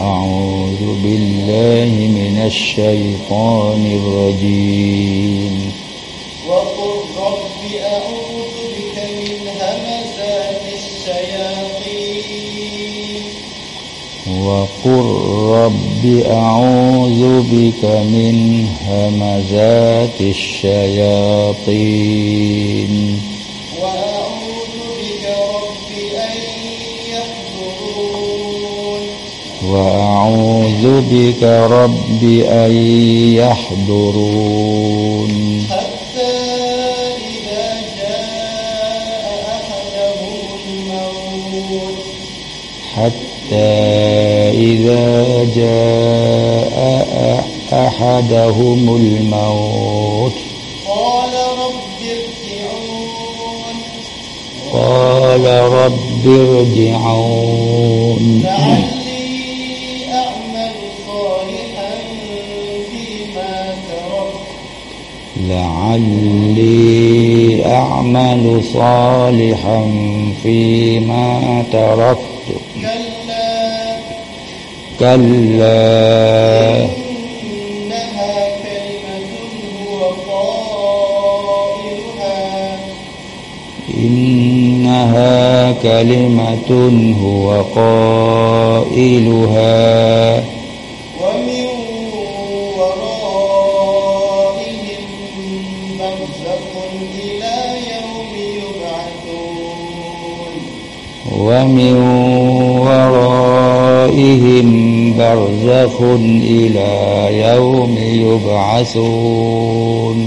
أعوذ بالله من الشيطان الرجيم. وقل رب أعوذ بك من همزات الشياطين. وقل رب أعوذ بك من همزات الشياطين. وأعوذ بك رب أن يحضرون. حتى إذا جاء أحدهم الموت حتى إذا جاء أحدهم الموت. قال رب ارجعون. قال رب ارجعون. لعلي أعمل صالحا فيما تركت. كلا. كلا إنها كلمة هو قائلها إنها كلمة هو قائلها. ومن ورائهم برزخ إلى يوم يبعثون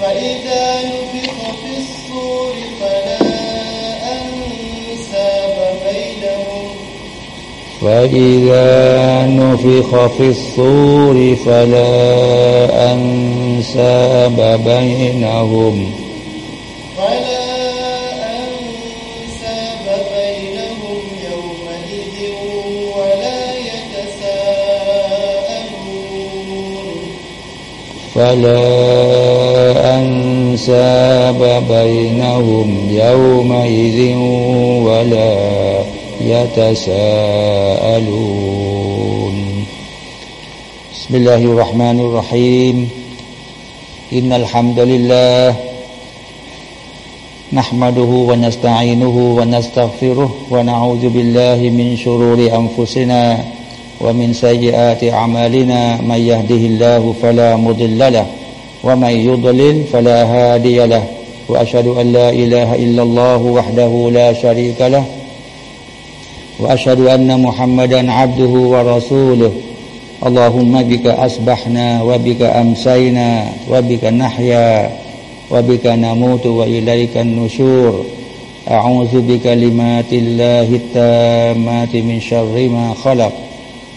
فإذا نفخ في الصور فلا أنساب بينهم فإذا نفخ في الصور فلا أنساب بينهم فلا أنساب بينهم يومئذ ولا يتساءلون. بسم الله الرحمن الرحيم. إن الحمد لله نحمده ونستعينه ونستغفره ونعوذ بالله من شرور أنفسنا ومن سيئات أعمالنا من يهده الله فلا مضل له ومن يضلل فلا هادي له وأشهد أن لا إله إلا الله وحده لا شريك له وأشهد أن محمدا عبده ورسوله. اللهم بك أصبحنا وبك أمسينا وبك نحيا وبك نموت وإليك النشور. أعوذ بكلمات الله التامات من شر ما خلق.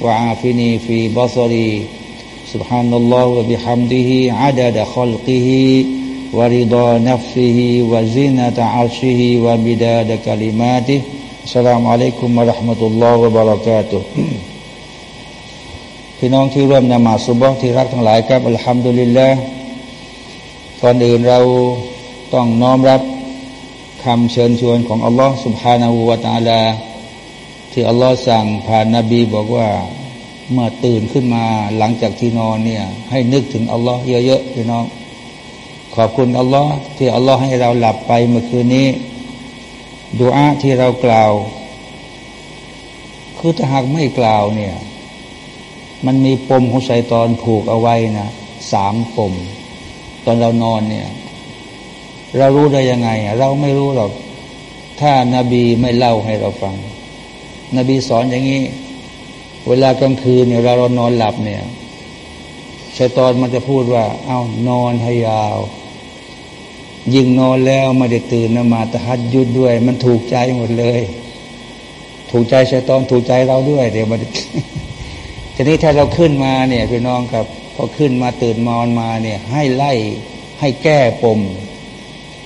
وعافني في بصري سبحان الله وبحمده عدد خلقه ورضا نفسه وزنة عرشه ومداد كلماته السلام عليكم ورحمة الله وبركاته พี่น้องที่ร่วมนมาสุบฮ์ที่รักทั้งหลายครับอัลฮัมดุลิลละก่อนอื่นเราต้องน้อมรับคำเชิญชวนของอัลลอฮ์ سبحانه และ تعالى ที่อัลลอฮ์สั่งผ่านนาบีบอกว่าเมื่อตื่นขึ้นมาหลังจากที่นอนเนี่ย ให้นึกถึงอัลลอฮ์เยอะๆพี่น้อง ขอบคุณอัลลอฮ์ที่อัลลอฮ์ให้เราหลับไปเมื่อคืนนี้ดูอาที่เรากล่าว คือถ้าหากไม่กล่าวเนี่ย มันมีปมของชัยตอนผูกเอาไว้นะสามปม ตอนเรานอนเนี่ย เรารู้ได้ยังไง เราไม่รู้หรอก ถ้านาบีไม่เล่าให้เราฟัง นบีสอนอย่างนี้ เวลากลางคืนเนี่ยเราเรานอนหลับเนี่ยชัยตอนมันจะพูดว่า เอานอนให้ยาว ยิ่งนอนแล้วไม่ได้ตื่นนมาตะฮัดยุดด้วย มันถูกใจหมดเลย ถูกใจชัยตอนถูกใจเราด้วย เดี๋ยวมันทีนี้ถ้าเราขึ้นมาเนี่ยพี่น้องครับพอขึ้นมาตื่นนอนมาเนี่ย ให้ไล่ให้แก้ปม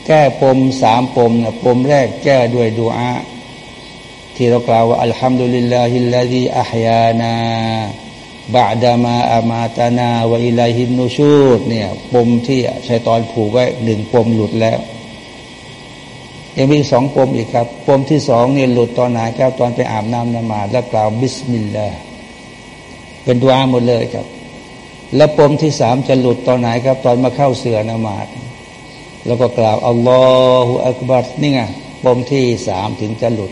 แก้ปมสามปมนะปมแรกแก้ด้วยดูอา ที่เรากล่าวว่าالحمد لله الذي أحيانا بعد ما أماتنا وإليه النشور เนี่ยปมที่ชัยตอนผูกไว้หนึ่งปมหลุดแล้ว ยังมีสองปมอีกครับ ปมที่สองเนี่ยหลุดตอนไหนครับตอนไปอาบน้ำนมาซแล้วกล่าวبسم اللهเป็นดวาหมดเลยครับ แล้วปมที่สามจะหลุดตอนไหนครับ ตอนมาเข้าเสือนมาดแล้วก็กล่าวอัลลอฮฺอักบัรนี่ไงปมที่สามถึงจะหลุด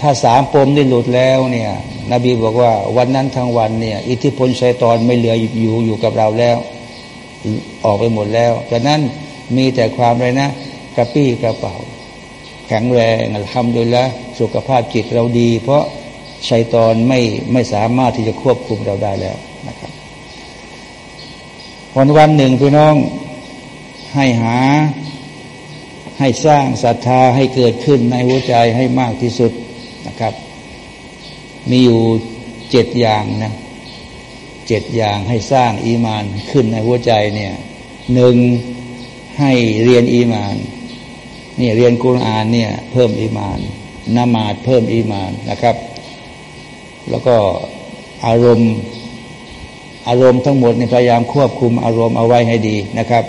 ถ้าสามปมนี่หลุดแล้วเนี่ย นบีบอกว่าวันนั้นทั้งวันเนี่ย อิทธิพลชัยตอนไม่เหลืออยู่อยู่กับเราแล้ว ออกไปหมดแล้วจากนั้นมีแต่ความอะไรนะ กระปี้กระเป๋าแข็งแรงทำโดยละสุขภาพจิตเราดี เพราะชัยตอนไม่ไม่สามารถที่จะควบคุมเราได้แล้วนะครับวันวันหนึ่งพี่น้องให้หาให้สร้างศรัทธาให้เกิดขึ้นในหัวใจให้มากที่สุด นะครับ มีอยู่เจ็ดอย่างนะเจ็ดอย่างให้สร้างอีมานขึ้นในหัวใจเนี่ยหนึ่งให้เรียนอีมานนี่เรียนกุรอานเนี่ยเพิ่มอีมานนามาดเพิ่มอีมานนะครับ แล้วก็อารมณ์อารมณ์ทั้งหมดในพยายามควบคุมอารมณ์เอาไว้ให้ดีนะครับ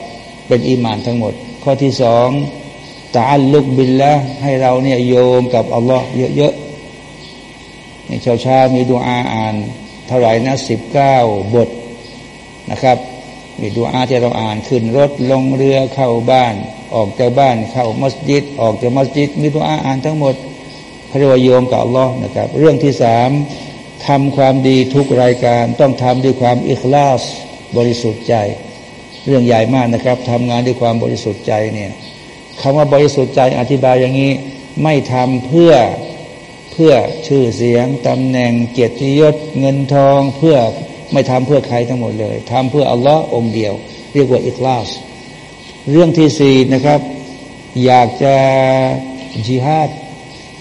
เป็นอีมานทั้งหมด ข้อที่สองตาลุกบินละให้เราเนี่ยโยมกับอัลลอฮ์เยอะๆ เช้าเช้ามีดูอาอ่านเท่าไหร่นะสิบเก้าบทนะครับมีดูอาที่เราอ่านขึ้นรถลงเรือเข้าบ้าน ออกจากบ้านเข้ามัสยิด ออกจากมัสยิด มีตัวอ่านทั้งหมดพระเยวาโยมกับอัลลอฮ์นะครับ เรื่องที่สามทำความดีทุกรายการต้องทำด้วยความอิคลาสบริสุทธิ์ใจ เรื่องใหญ่มากนะครับทำงานด้วยความบริสุทธิ์ใจเนี่ยคำว่าบริสุทธิ์ใจอธิบายอย่างนี้ ไม่ทำเพื่อ พื่อชื่อเสียงตำแหน่งเกียรติยศเงินทองเพื่อไม่ทำเพื่อใครทั้งหมดเลยทำเพื่ออัลลอฮ์องเดียว เรียกว่าอิคลาส เรื่องที่สี่นะครับ อยากจะจิฮาด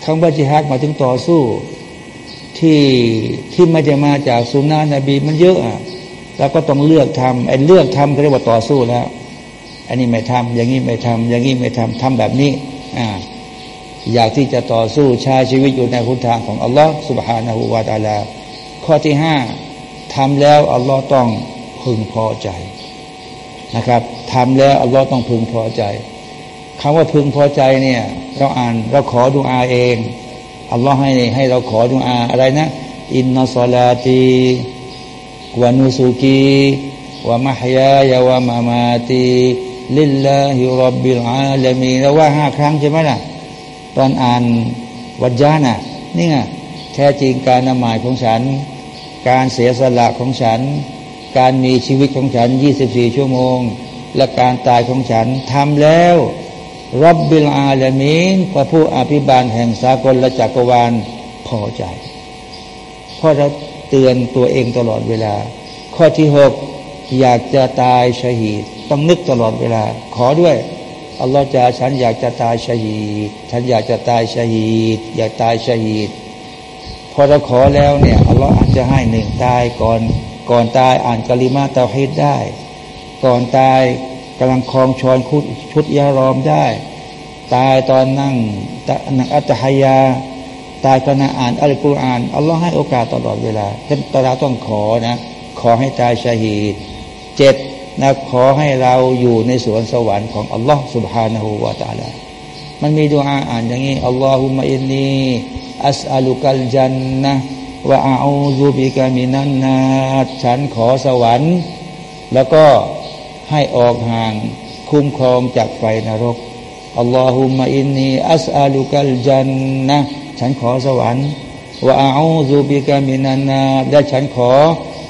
คำว่าจิฮาดมาถึงต่อสู้ ที่ที่ไม่จะมาจากสุนนะนบีมันเยอะอะแล้วก็ต้องเลือกทำไอ้เลือกทำเขาเรียกว่าต่อสู้แล้ว อันนี้ไม่ทำอย่างนี้ไม่ทำอย่างนี้ไม่ทำทำแบบนี้อ่า อยากที่จะต่อสู้ใช้ชีวิตอยู่ในคุณทางของอัลลอฮ์สุบฮานาหูวาตาลา ข้อที่ห้าทำแล้วอัลลอฮ์ต้องพึงพอใจนะครับทำแล้วอัลลอฮ์ต้องพึงพอใจคำว่าพึงพอใจเนี่ย เราอ่านเราขอดุอาเองอัลลอฮ์ให้ให้เราขอดุอาอะไรนะ อินนัสลาตีวานุสุกีวะมะฮยายาวะมามาตีลิลลาฮิรับบิลอาลามีแล้วว่าห้าครั้งใช่ไหมล่ะ ตอนอ่านวัจจานะนี่ไงแท้จริงการนมายของฉัน การเสียสละของฉัน การมีชีวิตของฉัน 24 ชั่วโมง และการตายของฉันทำแล้วรับบิลอาลามีนพระผู้อภิบาลแห่งสากลและจักรวาลพอใจเพราะเราเตือนตัวเองตลอดเวลา ข้อที่หกอยากจะตายชหีดต้องนึกตลอดเวลา ขอด้วย อัลลอฮฺจะฉันอยากจะตายชหีดฉันอยากจะตายชหีดอยากตายชหีดพอเราขอแล้วเนี่ยอัลลอฮฺอาจจะให้หนึ่งตายก่อนก่อนตายอ่านกะลิมาเตาฮิดได้ ก่อนตายกำลังคลองชอนคุดชุดยารอมได้ ตายตอนนั่งนังอัตฮยา ตายขณะอ่านอัลกุรอานอัลลอฮ์ให้โอกาสตลอดเวลาท่านตราต้องขอนะ ขอให้ตายชาฮีดเจ็ด นะขอให้เราอยู่ในสวนสวรรค์ของอัลลอฮ์ سبحانه และ تعالى มันมีดูอาอ่านอย่างนี้อัลลอฮุมะอินนีอัสอัลุกัลจันนะว่าอาอูบิกามินันนาฉันขอสวรรค์ แล้วก็ให้ออกห่างคุ้มครองจากไฟนรกอัลลอฮุมะอินนีอัสอาลุกัลจันนะฉันขอสวรรค์ว่าอาอูบิกามินันนาและฉันขอ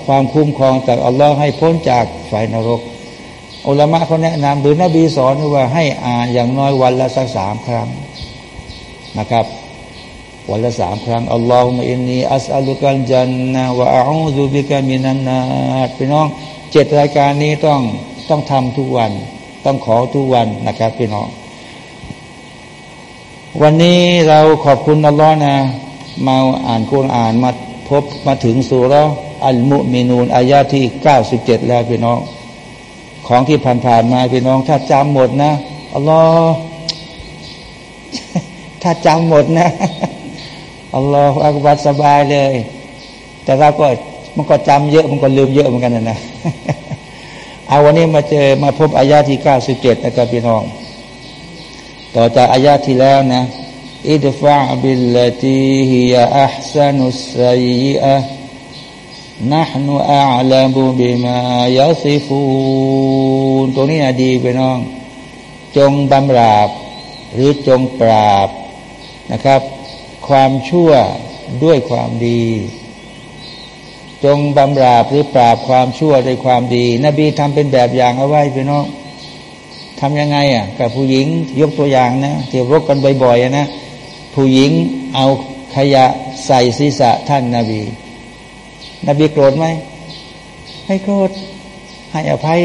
ความคุ้มครองจากอัลลอฮ์ให้พ้นจากไฟนรกอุลามะเขาแนะนำหรือนบีสอนว่าให้อ่านอย่างน้อยวันละสักสามครั้งนะครับวันละสามครั้งอัลลอฮฺมอินนีอัสอัลุกัลจันนะวะอูซุบิกามินันนาพี่น้องเจ็ดรายการนี้ต้องต้องทำทุกวัน ต้องขอทุกวันนะครับพี่น้อง วันนี้เราขอบคุณอัลลอฮ์นะ มาอ่านคุรอ่านมาพบมาถึงสุรา อัลมุมินูนอายาที่เก้าสิบเจ็ดแล้วพี่น้อง ของที่ผ่านๆมาพี่น้อง ถ้าจำหมดนะอัลลอฮ์ถ้าจำหมดนะอัลลอฮฺอักบัดสบายเลย แต่เราก็มันก็จำเยอะมันก็ลืมเยอะเหมือนกันนะนะเอาวันนี้มาเจอมาพบอายาที่เก้าสิบเจ็ดนะครับพี่น้อง ต่อจากอายาที่แล้วนะอิดฟะบิลลตีฮิยาอัพซานุสัยอะ นะฮนุอัลลมุบิมายาซิฟูนตัวนี้นะดีพี่น้อง จงบำราบ หรือจงปราบนะครับ ความชั่วด้วยความดี จงบำราบหรือปราบความชั่วด้วยความดี นบีทำเป็นแบบอย่างเอาไว้พี่น้องทำยังไงอะกับผู้หญิงยกตัวอย่างนะที่รบกันบ่อยๆนะผู้หญิงเอาขยะใส่ศีรษะท่านนาบี นบีโกรธไหมไม่โกรธให้อภัย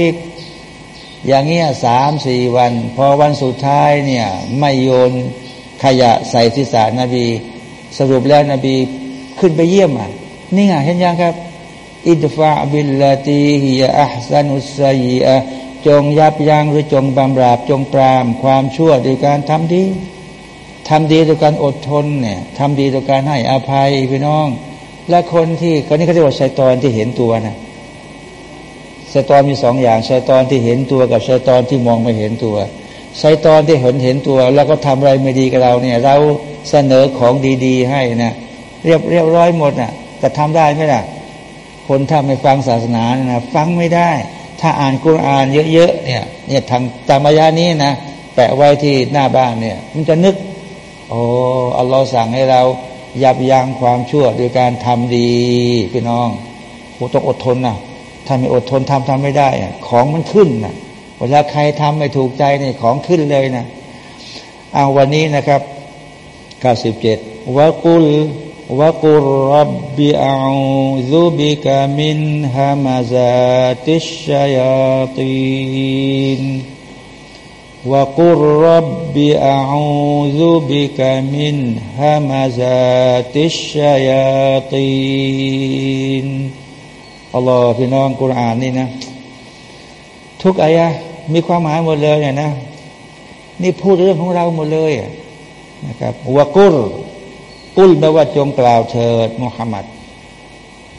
อย่างเงี้ยสามสี่วัน พอวันสุดท้ายเนี่ย ไม่โยนขยะใส่ศีรษะนบี สรุปแล้วนบีขึ้นไปเยี่ยมอะนี่ไงเห็นยังครับ อิดฟะบิลลาตีฮิยาอัซันุสัยอะจงยับยั้งหรือจงบำราบจงปราม ความชั่วด้วยการทำดีทำดีด้วยการอดทนเนี่ยทำดีด้วยการให้อภัยพี่น้อง และคนที่คนนี้เขาเรียกว่าชัยตอนที่เห็นตัวนะชัยตอนมีสองอย่างชัยตอนที่เห็นตัวกับชัยตอนที่มองไม่เห็นตัวชัยตอนที่เห็นเห็นตัว แล้วก็ทำอะไรไม่ดีกับเราเนี่ย เราเสนอของดีๆ ให้นะเรียบเรียบร้อยหมดนะ่ะแต่ทำได้ไหมล่ะ คนถ้าไม่ฟังศาสนานะฟังไม่ได้ ถ้าอ่านกุรอานเยอะๆเนี่ยเนี่ยทางตามายานี้นะแปะไว้ที่หน้าบ้านเนี่ย มันจะนึกโอ้อัลลอฮ์สั่งให้เรา ยับยั้งความชั่วด้วยการทำดีพี่น้องต้องอดทนนะถ้าไม่อดทนทำทำไม่ได้ ของมันขึ้นนะเวลาใครทำไม่ถูกใจเนี่ยของขึ้นเลยนะเอาวันนี้นะครับ97วะกุลวะกุลรับบิอาซูบิกามินฮามาซาติชยาตีน وقل رب أعوذ بك من همزات الشياطين อัลลอฮ์พี่น้องกุรอานนี่นะ ทุกอายะมีความหมายหมดเลยเนี่ยนะ นี่พูดเรื่องของเราหมดเลยนะครับวะกุรกุลแปลว่าจงกล่าวเถิดมุฮัมมัด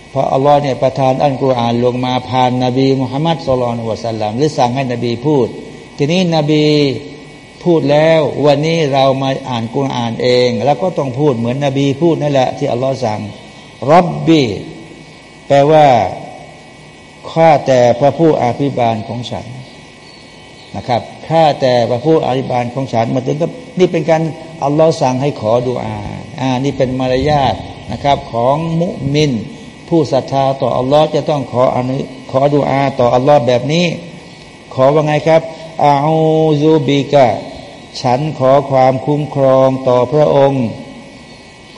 เพราะอัลลอฮ์เนี่ยประทานอัลกุรอานลงมาผ่านนบีมุฮัมมัดสุลลัลวะสัลลัมหรือสั่งให้นบีพูด ทีนี้นบีพูดแล้ว วันนี้เรามาอ่านกุรอานเอง แล้วก็ต้องพูดเหมือนนบีพูดนั่นแหละ ที่อัลลอฮ์สั่งรับบีแปลว่าข้าแต่พระผู้อภิบาลของฉันนะครับข้าแต่พระผู้อภิบาลของฉันมาถึงก็นี่เป็นการอัลลอฮ์สั่งให้ขอดุอาอ่านี่เป็นมารยาทนะครับ ของมุมิน ผู้ศรัทธาต่ออัลลอฮ์จะต้องขออนุขอดุอาต่ออัลลอฮ์แบบนี้ ขอว่าไงครับ อาซูบิกะ ฉันขอความคุ้มครองต่อพระองค์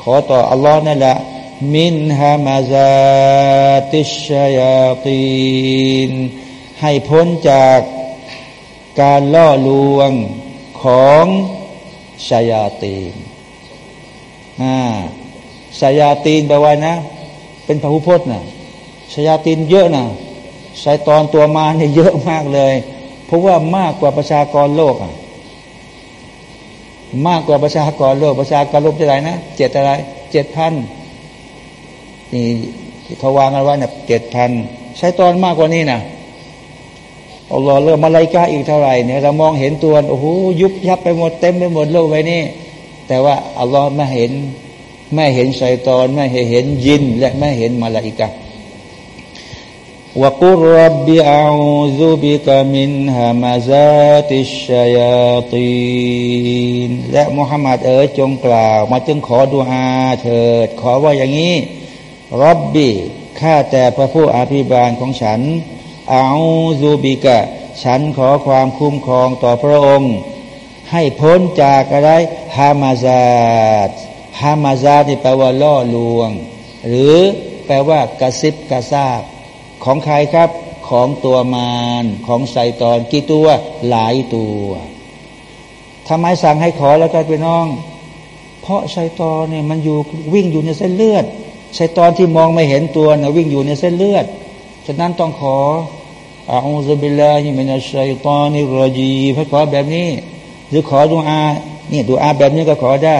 ขอต่ออัลลอฮ์นั่นแหละมินฮามาซาติชยาตีนให้พ้นจากการล่อลวงของชายาตีนอ่าชายาตีนแปลว่านะ เป็นพระพุพจน์นะชายาตีนเยอะนะชายตอนตัวมาเนี่ยเยอะมากเลย เพราะว่ามากกว่าประชากรโลกอะมากกว่าประชากรโลก ประชากรโลกจะไรนะเจ็ดอะไรเจ็ดพันนี่เขาวางกันว่าเนี่ยเจ็ดพันใช้ตอนมากกว่านี้นะอัลลอฮ์เริ่มมาลายกาอีกเท่าไหร่เนี่ยเรามองเห็นตัวโอ้โหยุบยับไปหมดเต็มไปหมดโลกใบนี้แต่ว่าอัลลอฮ์ไม่เห็นไม่เห็นชัยตอนไม่เห็นยิน และไม่เห็นมาลายกา วกุรบบิอาซุบิกามินฮามาซาติชยาตีนและมุฮัมมัดเอ๋ยจงกล่าว มาจึงขอดุอาเถิด ขอว่าอย่างนี้รับบีข้าแต่พระผู้อภิบาลของฉันอาซูบิกะ ฉันขอความคุ้มครองต่อพระองค์ ให้พ้นจากอะไรฮามาซาดฮามาซาดที่แปลว่าล่อลวง หรือแปลว่ากระซิบกระซาบ ของใครครับ ของตัวมารของไซตอนกี่ตัวหลายตัวทำไมสั่งให้ขอแล้วกันไปน้อง เพราะไซตอนเนี่ยมันอยู่วิ่งอยู่ในเส้นเลือดชัยตอนที่มองไม่เห็นตัวนะวิ่งอยู่ในเส้นเลือดฉะนั้นต้องขออาอูซบิลลาฮิมินัชชัยตอนิรจีให้ขอแบบนี้ หรือขอดุอานี่ดุอาแบบนี้ก็ขอได้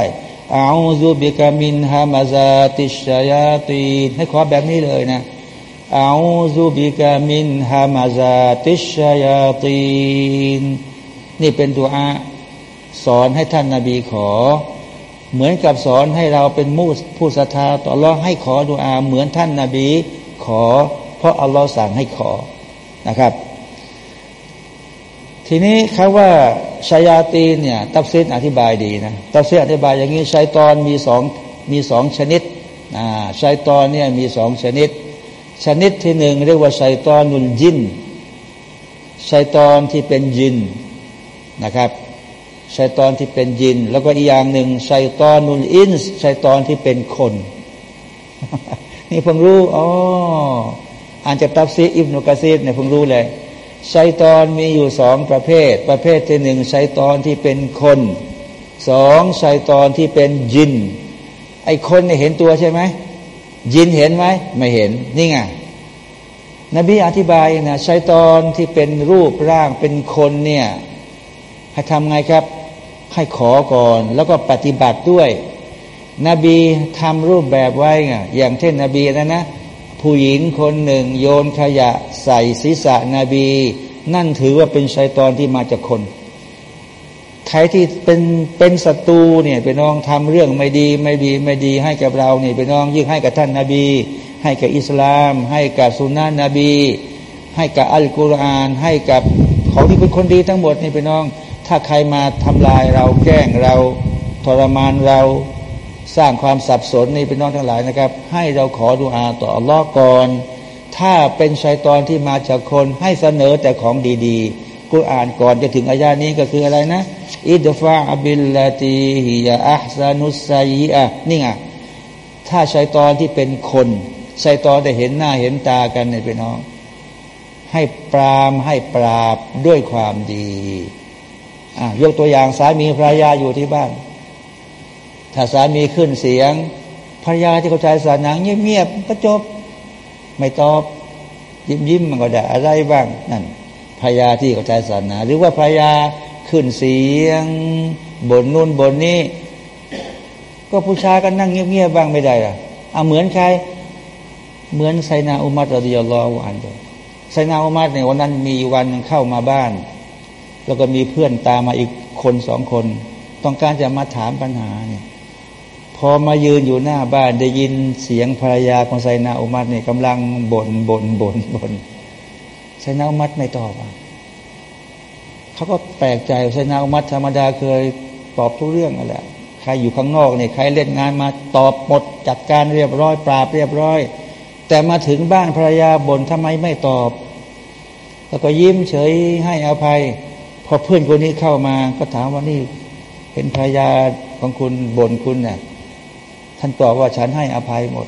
อาอูซุบิกามินฮามาซาติชยาตีให้ขอแบบนี้เลยนะ อาอูซุบิกามินฮามาซาติชยาตีนนี่เป็นดุอาสอนให้ท่านนาบีขอ เหมือนกับสอนให้เราเป็นมูสผู้ศรัทธาต่ออัลลอฮ์ให้ขอดุอา เหมือนท่านนาบีขอ เพราะอัลลอฮ์สั่งให้ขอนะครับ ทีนี้คาว่าชายาตีนเนี่ยตับเซิดอธิบายดีนะตับเซิดอธิบายอย่างนี้ชัยตอนมีสองมีสองชนิดอ่าชัยตอนเนี่ยมีสองชนิด ชนิดที่หนึ่งเรียกว่าชัยตอนนุลยินชัยตอนที่เป็นยินนะครับชัยตอนที่เป็นยิน แล้วก็อีกอย่างหนึ่งชัยตอนนุลอินส์ชัยตอนที่เป็นคน นี่เพิ่งรู้อ๋ออ่านจากตับซีอิบนุกะซีดเนี่ยเพิ่งรู้เลยชัยตอนมีอยู่สองประเภท ประเภทที่หนึ่งชัยตอนที่เป็นคนสองชัยตอนที่เป็นยิน ไอคนเนี่ยเห็นตัวใช่ไหม ยินเห็นไหมไม่เห็นนี่ไงนบีอธิบายนะชัยตอนที่เป็นรูปร่างเป็นคนเนี่ยให้ทำไงครับให้ขอก่อน แล้วก็ปฏิบัติด้วย นบีทำรูปแบบไว้ไงอย่างเช่นนบีนะนะ ผู้หญิงคนหนึ่ง โยนขยะใส่ศีรษะนบี นั่นถือว่าเป็นชัยตอนที่มาจากคน ใครที่เป็นเป็นศัตรูเนี่ยเป็นน้องทำเรื่องไม่ดีไม่ดีไม่ดี ให้กับเราเนี่ยเป็นน้องยิ่งให้กับท่านนาบี ให้กับอิสลาม ให้กับสุนนะนบี ให้กับอัลกุรอาน ให้กับของที่เป็นคนดีทั้งหมดนี่เป็นน้อง ถ้าใครมาทำลายเราแกล้งเราทรมานเราสร้างความสับสนนี่เป็นน้องทั้งหลายนะครับ ให้เราขอดุอาต่ออัลลอฮ์ก่อน ถ้าเป็นชัยตอนที่มาจากคนให้เสนอแต่ของดีๆกุรอานก่อนจะถึงอายานี้ก็คืออะไรนะ อิดฟาบิลลาตีฮิยาอัพซานุสัยอะนี่ไงถ้าชัยตอนที่เป็นคนชัยตอนได้เห็นหน้าเห็นตากันเนี่ยเป็นน้อง ให้ปรามให้ปราบด้วยความดีอะยกตัวอย่างสามีภรรยาอยู่ที่บ้าน ถ้าสามีขึ้นเสียงภรรยาที่เขาใจสานังเงียบๆก็จบ ไม่ตอบ ยิ้มยิ้มมันก็ได้อะไรบ้างนั่นภรรยาที่เขาใจศาสนา หรือว่าภรรยา ขึ้นเสียงบนนู่นบนนี้ ก็ผู้ชายก็นั่งเงียบๆบ้างไม่ได้อะเอาเหมือนใคร เหมือนไซนาอุมัตรดิยลอฮอันเดไซนาอุมัตเนี่ยวันนั้นมีวันเข้ามาบ้าน แล้วก็มีเพื่อนตามมาอีกคนสองคน ต้องการจะมาถามปัญหาเนี่ยพอมายืนอยู่หน้าบ้านได้ยินเสียงภรรยาของไซนาอุมัตเนี่ยกำลังบน่นบน่นบน่นบ่นไซนาอุมัตไม่ตอบ เขาก็แปลกใจไซนาอุมัตธรรมดาเคยตอบทุกเรื่องอะไรใครอยู่ข้างนอกเนี่ยใครเล่นงานมาตอบหมดจัดการเรียบร้อย ปราบเรียบร้อย แต่มาถึงบ้านภรรยาบ่นทำไมไม่ตอบ แล้วก็ยิ้มเฉยให้อภัย พอเพื่อนคนนี้เข้ามาก็ถามว่านี่ เห็นภรรยาของคุณบ่นคุณเนี่ยท่านตอบว่าฉันให้อภัยหมด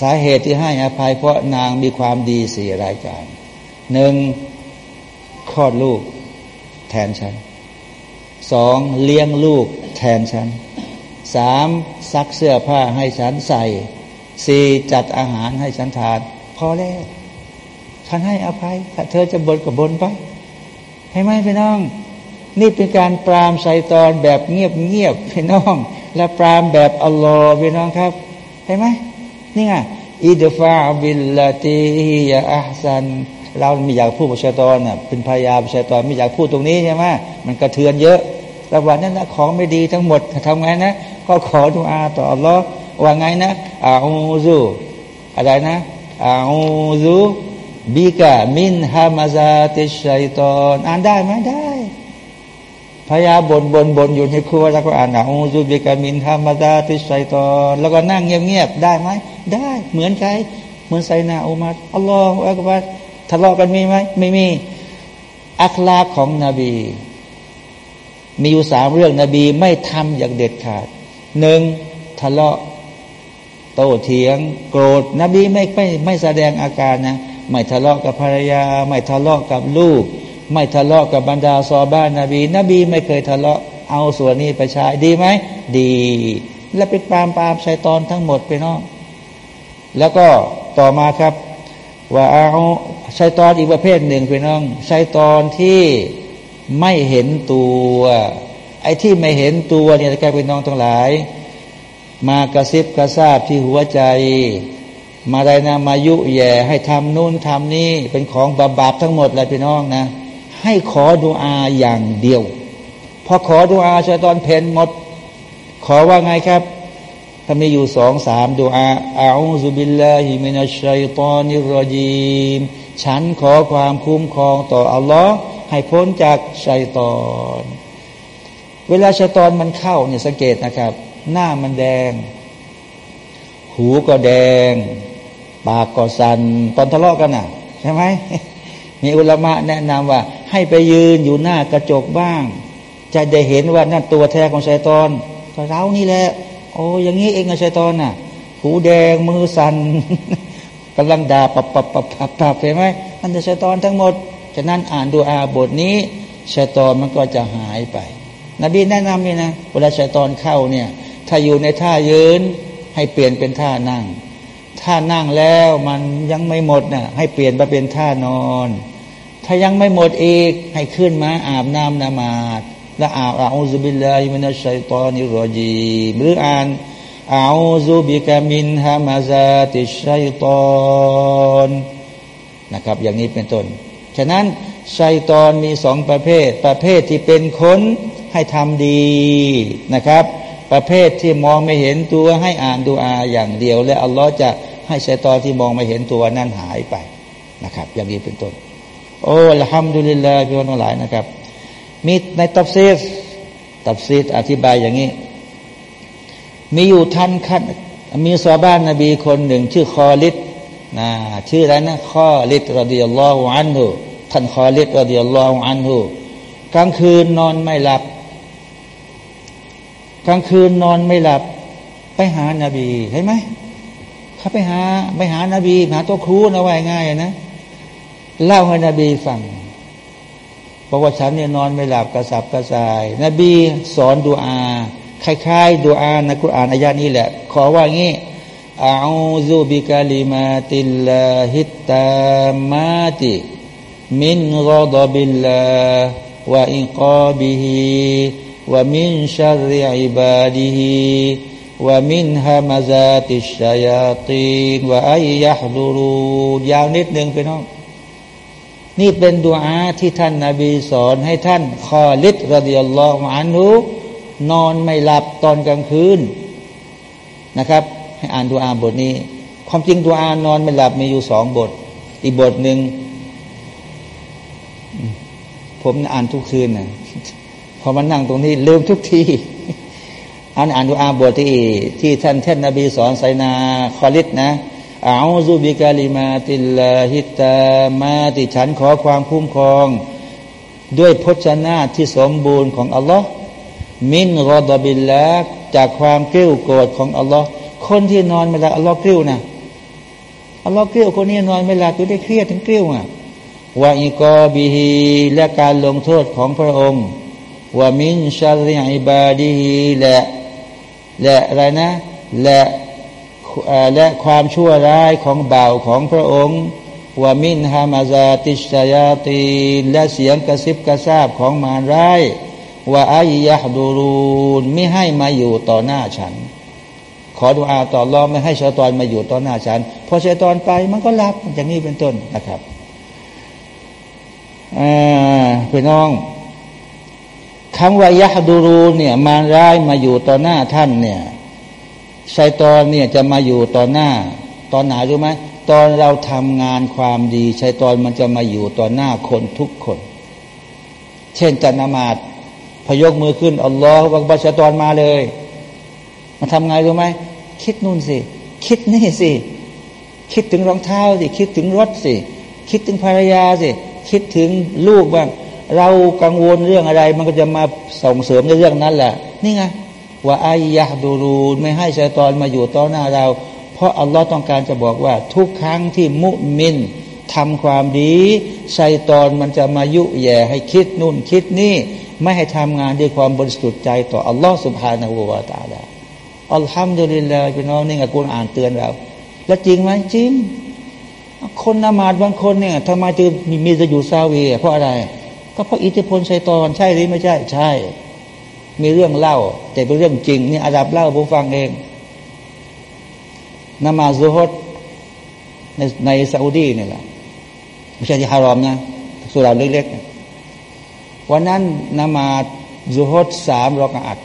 สาเหตุที่ให้อภัย เพราะนางมีความดีสี่รายการหนึ่งคลอดลูก แทนฉันสองเลี้ยงลูกแทนฉันสามซักเสื้อผ้าให้ฉันใส่สี่จัดอาหารให้ฉันทาน พอแล้วฉันให้อภัยถ้าเธอจะบ่นก็บ่นไป ให้ไหมพี่น้อง นี่เป็นการปรามไซตอนแบบเงียบเงียบพี่น้อง และปรามแบบอัลลอฮ์พี่น้องครับเห็นไหมนี่ไงอิดฟาบิลลาตียาอัซัน เราไม่อยากพูดกับชาตอนน่ะเป็นพยายามชาตอนไม่อยากพูดตรงนี้ใช่ไหมมันกระเทือนเยอะระหว่างนั้นนะของไม่ดีทั้งหมดทำไงนะ ก็ขอดุอาต่ออัลลอฮ์ว่าไงนะอาอูซูอะไรนะอาอูซูบิกะมินฮามาซาติชัยตอนอ่านได้ไหมได้พยาบนบนบนอยู่ในครัวแล้วก็อ่านอูซูบิกะมินฮามาซาติชัยตอนแล้วก็นั่งเงียบๆได้ไหมได้เหมือนใครเหมือนไซนาอุมัดอัลลอฮฺอักบัร ทะเลาะกันมีไหมไม่มีอัคลาของนบี มีอยู่สามเรื่องนบีไม่ทำอย่างเด็ดขาดหนึ่งทะเลาะโตเถียง โกรธ นบีไม่ไม่ไม่แสดงอาการนะไม่ทะเลาะกับภรรยา ไม่ทะเลาะกับลูก ไม่ทะเลาะกับบรรดาซอบ้านนบี นบีไม่เคยทะเลาะเอาส่วนนี้ไปใช้ดีไหมดี และเป็นปามปามชัยตอนทั้งหมดไปนองแล้วก็ต่อมาครับว่าเอา ชัยตอนอีกประเภทหนึ่งพี่น้องชัยตอนที่ไม่เห็นตัว ไอ้ที่ไม่เห็นตัวเนี่ยแกเป็นน้องทั้งหลาย มากระซิบกระซาบที่หัวใจ มาได้นะมายุแย่ให้ทำนู่นทำนี่เป็นของบาบาปทั้งหมดเลยพี่น้องนะ ให้ขอดุอาอย่างเดียว พอขอดุอาชัยตอนเพนหมด ขอว่าไงครับถ้ามีอยู่สองสามดูอาอาอูซุบิลลาฮิมินัชชัยตอนิรจีม ฉันขอความคุ้มครองต่ออัลลอฮ์ให้พ้นจากชัยตอน เวลาชัยตอนมันเข้าเนี่ยสังเกตนะครับ หน้ามันแดง หูก็แดง ปากก็สันตอนทะเลาะกันน่ะ ใช่ไหมมีอุลามะแนะนำว่า ให้ไปยืนอยู่หน้ากระจกบ้าง จะได้เห็นว่านั่นตัวแท้ของชัยตอนก็เรานี่แหละโอ้อย่างนี้เองอะชัยตอนน่ะ หูแดงมือสัน กำลังด่าปับปับปับปับปับเห็นไหมมันจะชัยตอนทั้งหมดฉะนั้นอ่านดูอาบทนี้ชัยตอนมันก็จะหายไป นบีแนะนำนี่นะเวลาชัยตอนเข้าเนี่ย ถ้าอยู่ในท่ายืนให้เปลี่ยนเป็นท่านั่ง ถ้านั่งแล้วมันยังไม่หมดน่ะให้เปลี่ยนมาเป็นท่านอน ถ้ายังไม่หมดอีกให้ขึ้นมาอาบน้ำนมาดและอานอาอูซุบิลลาฮิมินัชชัยตอนิรจีมหรืออ่าน อาอูซุบิกามินฮามาซาติชัยตอนนะครับ อย่างนี้เป็นต้น ฉะนั้นชัยตอนมีสองประเภท ประเภทที่เป็นคนให้ทำดีนะครับ ประเภทที่มองไม่เห็นตัวให้อ่านดูอาอย่างเดียว และอัลลอฮ์จะให้ชัยตอนที่มองไม่เห็นตัวนั้นหายไปนะครับ อย่างนี้เป็นต้น โอ้ละฮัมดุลิลลาห์พี่น้องหลายนะครับ มีในตับซีสตับซีสอธิบายอย่างนี้ มีอยู่ท่านขั้นมีซอบ้านนบีคนหนึ่ง ชื่อคอลิดนะชื่ออะไรนะคอลิดรดิยัลลอฮุอันฮุท่านคอลิดรดิยัลลอฮุอันฮุกลางคืนนอนไม่หลับ กลางคืนนอนไม่หลับ ไปหานาบีเห็นไหมเขาไปหาไปหานาบีหาตัวครูนะว่าง่ายนะเล่าให้นบีฟังบอกว่าฉันเนี่ยนอนไม่หลับกระสับกระส่าย นบีสอนดูอา คล้ายๆดูอาในกุรอานอายานี้แหละ ขอว่างี้أعوذ بكلمات الله التامات من غضب الله وعقابه ومن شر عباده ومن همزات الشياطينีนวะอัยยะฮดูรูยาวนิดหนึ่งไปน้องนี่เป็นดุอาที่ท่านนาบีสอนให้ท่านคอลิดรดิยัลลอฮุอันฮุ นอนไม่หลับตอนกลางคืนนะครับ ให้อ่านดุอาบทนี้ ความจริงดุอานอนไม่หลับมีอยู่สองบท อีกบทหนึ่งผมอ่านทุกคืนนะพอมานั่งตรงนี้ลืมทุกทีอ่านอ่านดุอาบทที่ที่ท่านท่านนบีสอนไซนาคอลิดนะأعوذ بكلمات الله التاماتฉันขอความคุ้มครอง ด้วยพจนาที่สมบูรณ์ของอัลลอฮ์ من غضب اللهจากความกริ้วโกรธของอัลลอฮ์คนที่นอนไม่หลับอัลลอฮ์กริ้วนะอัลลอฮ์กริ้วคนนี้นอนไม่หลับอยู่ได้เครียดถึงกริ้วอะوعقابهและการลงโทษของพระองค์ว่ามินชาริอิบาดีฮีและและอะไรนะและและความชั่วร้ายของบ่าวของพระองค์ว่ามินฮามาซาติชยาตีและเสียงกระซิบกระซาบของมารร้าย ว่าอายยะดูรูนไม่ให้มาอยู่ต่อหน้าฉัน ขอดุอาต่อรอไม่ให้ชาตอนมาอยู่ต่อหน้าฉัน พอชาตอนไปมันก็รับอย่างนี้เป็นต้นนะครับพี่น้องคำว่ายะดูรูนเนี่ย มาร้ายมาอยู่ต่อหน้าท่านเนี่ยชัยตอนเนี่ยจะมาอยู่ต่อหน้า ตอนไหนรู้ไหมตอนเราทำงานความดีชัยตอนมันจะมาอยู่ต่อหน้าคนทุกคน เช่นจันนามาด พยกมือขึ้นอัลลอฮฺวักบัชตอนมาเลย มาทำไงรู้ไหมคิดนู่นสิ คิดนี่สิ คิดถึงรองเท้าสิ คิดถึงรถสิ คิดถึงภรรยาสิ คิดถึงลูกบ้าง เรากังวลเรื่องอะไร มันก็จะมาส่งเสริมในเรื่องนั้นแหละ นี่ไงว่าอายะดูรูนไม่ให้ชัยตอนมาอยู่ต่อหน้าเรา เพราะอัลลอฮ์ต้องการจะบอกว่า ทุกครั้งที่มุมินทำความดีชัยตอนมันจะมายุแย่ให้คิดนู่นคิดนี่ ไม่ให้ทำงานด้วยความบริสุทธิ์ใจต่ออัลลอฮ์สุบฮานาหูวาตาลาอัลฮัมดุลิลลาห์พี่น้องนี่ไงกุณอ่านเตือนเราแล้วจริงไหมจริง คนนมาดบางคนเนี่ยทำไมจึงมีจะอยู่ซาวีเพราะอะไร ก็เพราะอิทธิพลชัยตอนใช่หรือไม่ใช่ใช่ มีเรื่องเล่า แต่เป็นเรื่องจริงนี่อาดับเล่าผมฟังเองนมาซุฮดในในซาอุดีนี่แหละไม่ใช่ที่ฮารอมนะสุราเล็กๆ วันนั้นนมาดซุฮดสามรอกอัด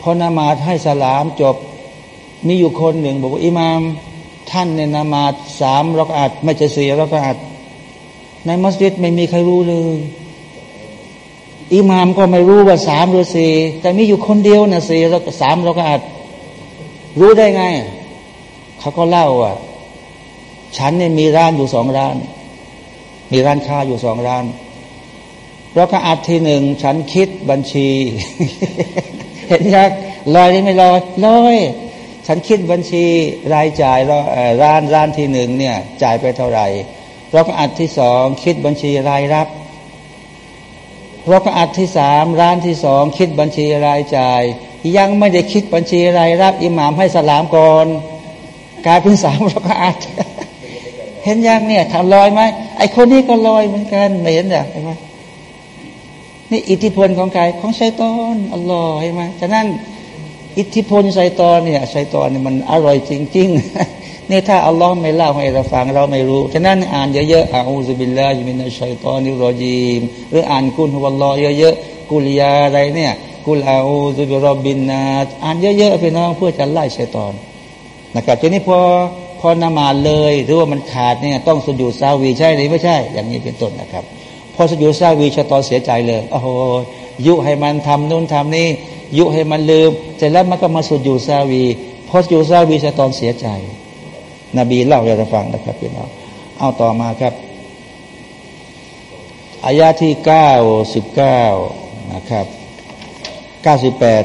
พอนมาดให้สลามจบมีอยู่คนหนึ่ง บอกว่าอิมาม ท่านในนมาดสามรอกอัดไม่ใช่สี่รอกอัดในมัสยิดไม่มีใครรู้เลยอิหมามก็ไม่รู้ว่าสามหรือสี่แต่มีอยู่คนเดียวนะสี่แล้วสามรอกอัดรู้ได้ไง เขาก็เล่าว่า ฉันเนี่ยมีร้านอยู่สองร้าน มีร้านค้าอยู่สองร้าน แล้วก็อัดทีหนึ่งฉันคิดบัญชี เห็นยักลอยได้ไม่ลอยลอยฉันคิดบัญชีรายจ่ายแล้วร้านร้านที่หนึ่งเนี่ยจ่ายไปเท่าไหร่แล้วก็อัดที่สองคิดบัญชีรายรับแล้วก็อัดที่สามร้านที่สองคิดบัญชีรายจ่าย ยังไม่ได้คิดบัญชีรายรับ อิหมามให้สลามก่อนกลายเป็นสามรักอาดเห็นยังเนี่ยทำลอยไหมไอคนนี้ก็ลอยเหมือนกันไม่เห็นอย่างเห็นไหม นี่อิทธิพลของใครของไซตอนอัลลอฮ์เห็นไหมฉะนั้นอิทธิพลไซตอนเนี่ยไซตอนเนี่ยมันอร่อยจริง ๆ นี่ถ้าอัลลอฮ์ไม่เล่าให้เราฟังเราไม่รู้ ฉะนั้นอ่านเยอะๆأعوذ بالله من الشيطان الرجيمหรืออ่านقل هو اللهเยอะๆقل ياอะไรเนี่ยقل أعوذ برب الناسอ่านเยอะๆพี่น้องเพื่อจะไล่ไซตอนนะครับทีนี้พอพอนมาเลยหรือว่ามันขาดเนี่ยต้องสุญูซาวีใช่หรือไม่ใช่ อย่างนี้เป็นต้นนะครับ พอสยุดซาวีชะตอเสียใจเลยโอ้โหยุให้มันทำนู่นทำนี่ยุให้มันลืมเสร็จแล้วมันก็มาสุดอยู่ซาวีพอสยุดซาวีชะตอเสียใจ นบีเล่าให้เราฟังนะครับพี่น้องเอาต่อมาครับอายาที่เก้าสิบเก้านะครับเก้าสิบแปด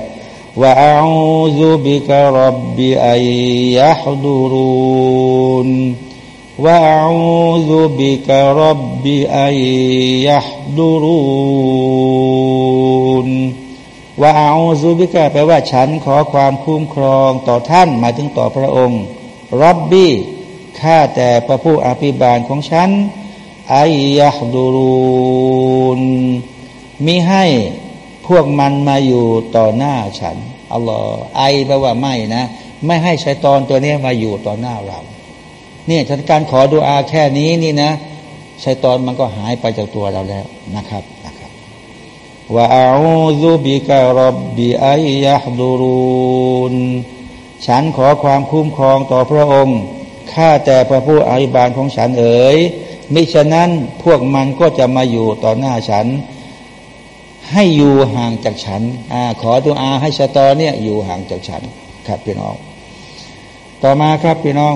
ว่าอาอูซุบิกรับบิอัยยดูรุนาอาซูบิกาแปลว่าฉันขอความคุ้มครองต่อท่านหมายถึงต่อพระองค์รับบี้ข้าแต่พระผู้อภิบาลของฉันอายะดูรูนมิให้พวกมันมาอยู่ต่อหน้าฉันอัลลอฮ์ไอแปลว่าไม่นะ ไม่ให้ชัยตอนตัวนี้มาอยู่ต่อหน้าเรา เนี่ยฉันการขอดูอาแค่นี้นี่นะชัยตอนมันก็หายไปจากตัวเราแล้วนะครับนะครับว่าอาซูบิกะรบบิไอยะดูรุนฉันขอความคุ้มครองต่อพระองค์ข้าแต่พระผู้อภิบาลของฉันเอ๋ยมิฉะนั้นพวกมันก็จะมาอยู่ต่อหน้าฉัน ให้อยู่ห่างจากฉันอขอตัวอาให้ชะตอเนี่ยอยู่ห่างจากฉัน ครับพี่น้อง ต่อมาครับพี่น้อง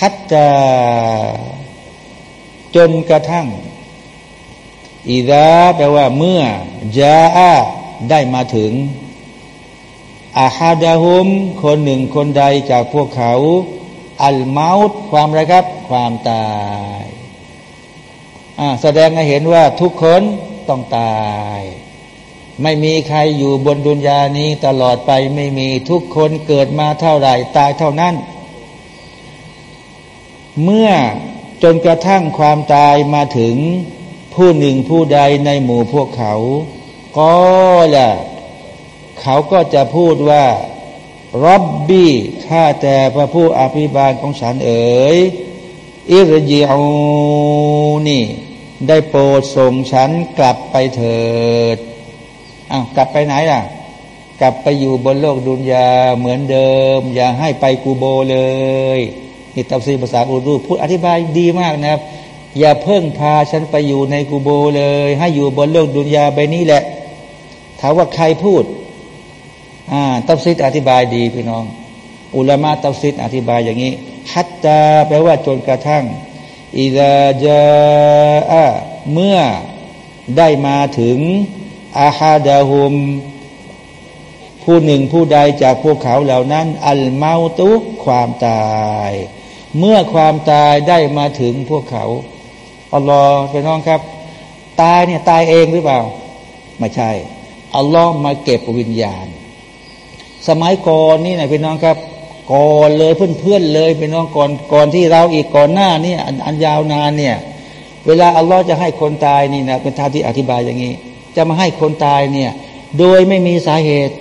ฮัตตาจนกระทั่งอิดาแปลว่าเมื่อจาอาได้มาถึงอาฮาดาฮุมคนหนึ่งคนใดจากพวกเขา อัลมาอุตความอะไรครับ ความตายแสดงให้เห็นว่าทุกคนต้องตาย ไม่มีใครอยู่บนดุนยานี้ตลอดไปไม่มีทุกคนเกิดมาเท่าไหร่ ตายเท่านั้น เมื่อจนกระทั่งความตายมาถึงผู้หนึ่งผู้ใดในหมู่พวกเขา ก็ละเขาก็จะพูดว่ารับบี้ข้าแต่พระผู้อภิบาลของฉันเอ๋ยอิรจิอูนี่ ได้โปรดส่งฉันกลับไปเถิดอ้าวกลับไปไหนล่ะ กลับไปอยู่บนโลกดุนยาเหมือนเดิม อย่าให้ไปกูโบเลย นี่ตับซีภาษาอุรุพูดอธิบายดีมากนะครับ อย่าเพิ่งพาฉันไปอยู่ในกูโบเลย ให้อยู่บนโลกดุนยาใบนี้แหละ ถามว่าใครพูดอ่าตับซีอธิบายดีพี่น้อง อุลามะตับซีอธิบายอย่างนี้ฮัตตาแปลว่าจนกระทั่งอิดาจาเมื่อได้มาถึงอาฮาดาฮุมผู้หนึ่งผู้ใดจากพวกเขาเหล่านั้น อัลเมาตุความตาย เมื่อความตายได้มาถึงพวกเขาอัลลอฮ์เป็นน้องครับ ตายเนี่ยตายเองหรือเปล่า ไม่ใช่อัลลอฮ์มาเก็บวิญญาณ สมัยก่อนนี่นะพี่น้องครับก่อนเลยเพื่อนๆเลยพี่น้องก่อนก่อนที่เราอีกก่อนหน้านี่อันอันยาวนานเนี่ย เวลาอัลลอฮ์จะให้คนตายนี่นะเป็นท่าที่อธิบายอย่างนี้ จะมาให้คนตายเนี่ย โดยไม่มีสาเหตุ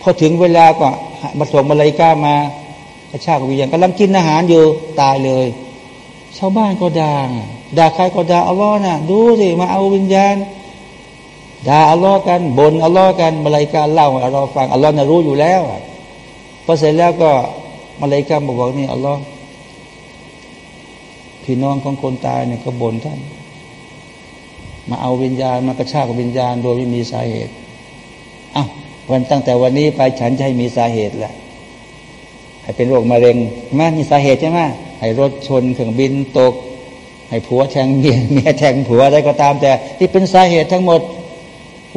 พอถึงเวลาก็มาส่งมาเลยก้ามา ชากวิญญาณกำลังกินอาหารอยู่ตายเลย ชาวบ้านก็ด่าด่าใครก็ด่าอัลลอฮ์นะดูสิมาเอาวิญญาณด่าอัลลอฮ์กันบนอัลลอฮ์กันมาเลยกาเล่าอัลลอฮ์ฟังอัลลอฮ์น่ะรู้อยู่แล้วพอเสร็จแล้วก็มาเลยกาบอกว่านี่อัลลอฮ์พี่น้องของคนตายเนี่ยก็บ่นท่าน มาเอาวิญญาณมากระชากวิญญาณโดยไม่มีสาเหตุอะวันตั้งแต่วันนี้ไปฉันจะให้มีสาเหตุแหละ ให้เป็นโรคมะเร็งแม่มีสาเหตุใช่ไหมให้รถชนเครื่องบินตก ให้ผัวแทงเมียเมียแทงผัวอะไรก็ตามแต่ที่เป็นสาเหตุทั้งหมด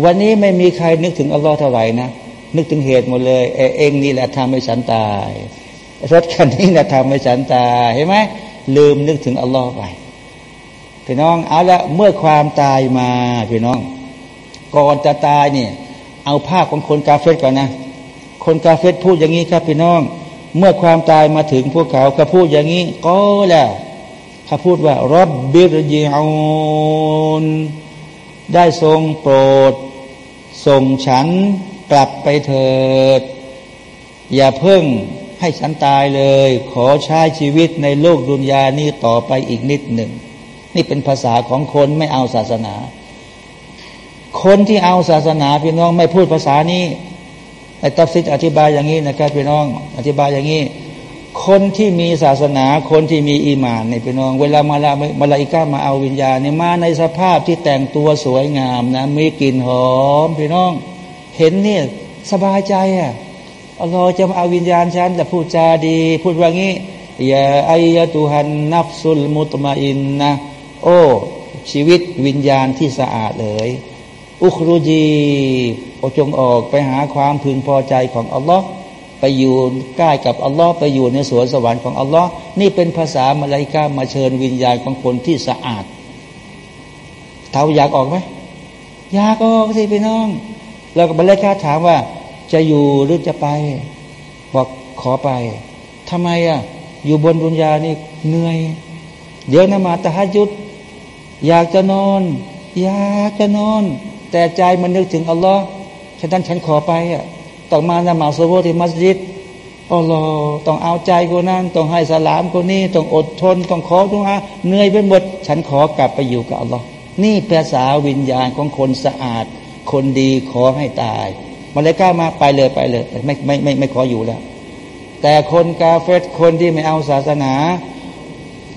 วันนี้ไม่มีใครนึกถึงอัลลอฮ์เท่าไหร่นะนึกถึงเหตุหมดเลยเอเองนี่แหละทำให้ฉันตายรถคันนี้แหละทำให้ฉันตายเห็นไหมลืมนึกถึงอัลลอฮ์ไปพี่น้องเอาละเมื่อความตายมาพี่น้อง ก่อนจะตายเนี่ยเอาภาพของคนกาเฟตก่อนนะ คนกาเฟตพูดอย่างนี้ครับพี่น้อง เมื่อความตายมาถึงพวกเขาเขาพูดอย่างนี้ ก็แล้วเขาพูดว่ารับบิรยิอูนได้ทรงโปรด ส่งฉันกลับไปเถิด อย่าเพิ่งให้ฉันตายเลย ขอใช้ชีวิตในโลกดุนยานี้ต่อไปอีกนิดหนึ่ง นี่เป็นภาษาของคนไม่เอาศาสนา คนที่เอาศาสนาพี่น้องไม่พูดภาษานี้ ไอ้ตัฟซิดอธิบายอย่างนี้นะครับพี่น้อง อธิบายอย่างนี้ คนที่มีศาสนาคนที่มีอีมานในพี่น้อง เวลามาลามาลาอิก้ามาเอาวิญญาณเนี่ยมาในสภาพที่แต่งตัวสวยงามนะมีกลิ่นหอมพี่น้อง เห็นเนี่ยสบายใจอะอัลลอฮ์จะมาเอาวิญญาณฉันแต่พูดจาดี พูดว่างี้อย่าอายะตุหันนับสุลมุตมาอินนะโอ้ชีวิตวิญญาณที่สะอาดเลย อุครูจีโอจงออกไปหาความพึงพอใจของอัลลอฮ์ไปอยู่ใกล้กับอัลลอฮ์ไปอยู่ในสวนสวรรค์ของอัลลอฮ์นี่เป็นภาษามาลายกามาเชิญวิญญาณของคนที่สะอาดเท่าอยากออกไหมอยากออกสิพี่น้อง แล้วก็มาลายกาถามว่า จะอยู่หรือจะไป บอกขอไปทำไมอะอยู่บนบุญญานี่เหนื่อย เดี๋ยวนมาตะฮัยุดอยากจะนอน อยากจะนอน แต่ใจมันนึกถึงอัลลอฮ์ฉะนั้นฉันขอไปอะต้องมานมาสุโบที่มัสยิดอัลลอฮ์ต้องเอาใจคนนั้น ต้องให้สลามคนนี้ ต้องอดทน ต้องขอทุกอาเหนื่อยไปหมด ฉันขอกลับไปอยู่กับอัลลอฮ์นี่ภาษาวิญญาณของคนสะอาด คนดีขอให้ตายมาเลยกล้ามาไปเลยไปเลยไม่ไม่ไม่ไม่ขออยู่แล้ว แต่คนกาเฟตคนที่ไม่เอาศาสนา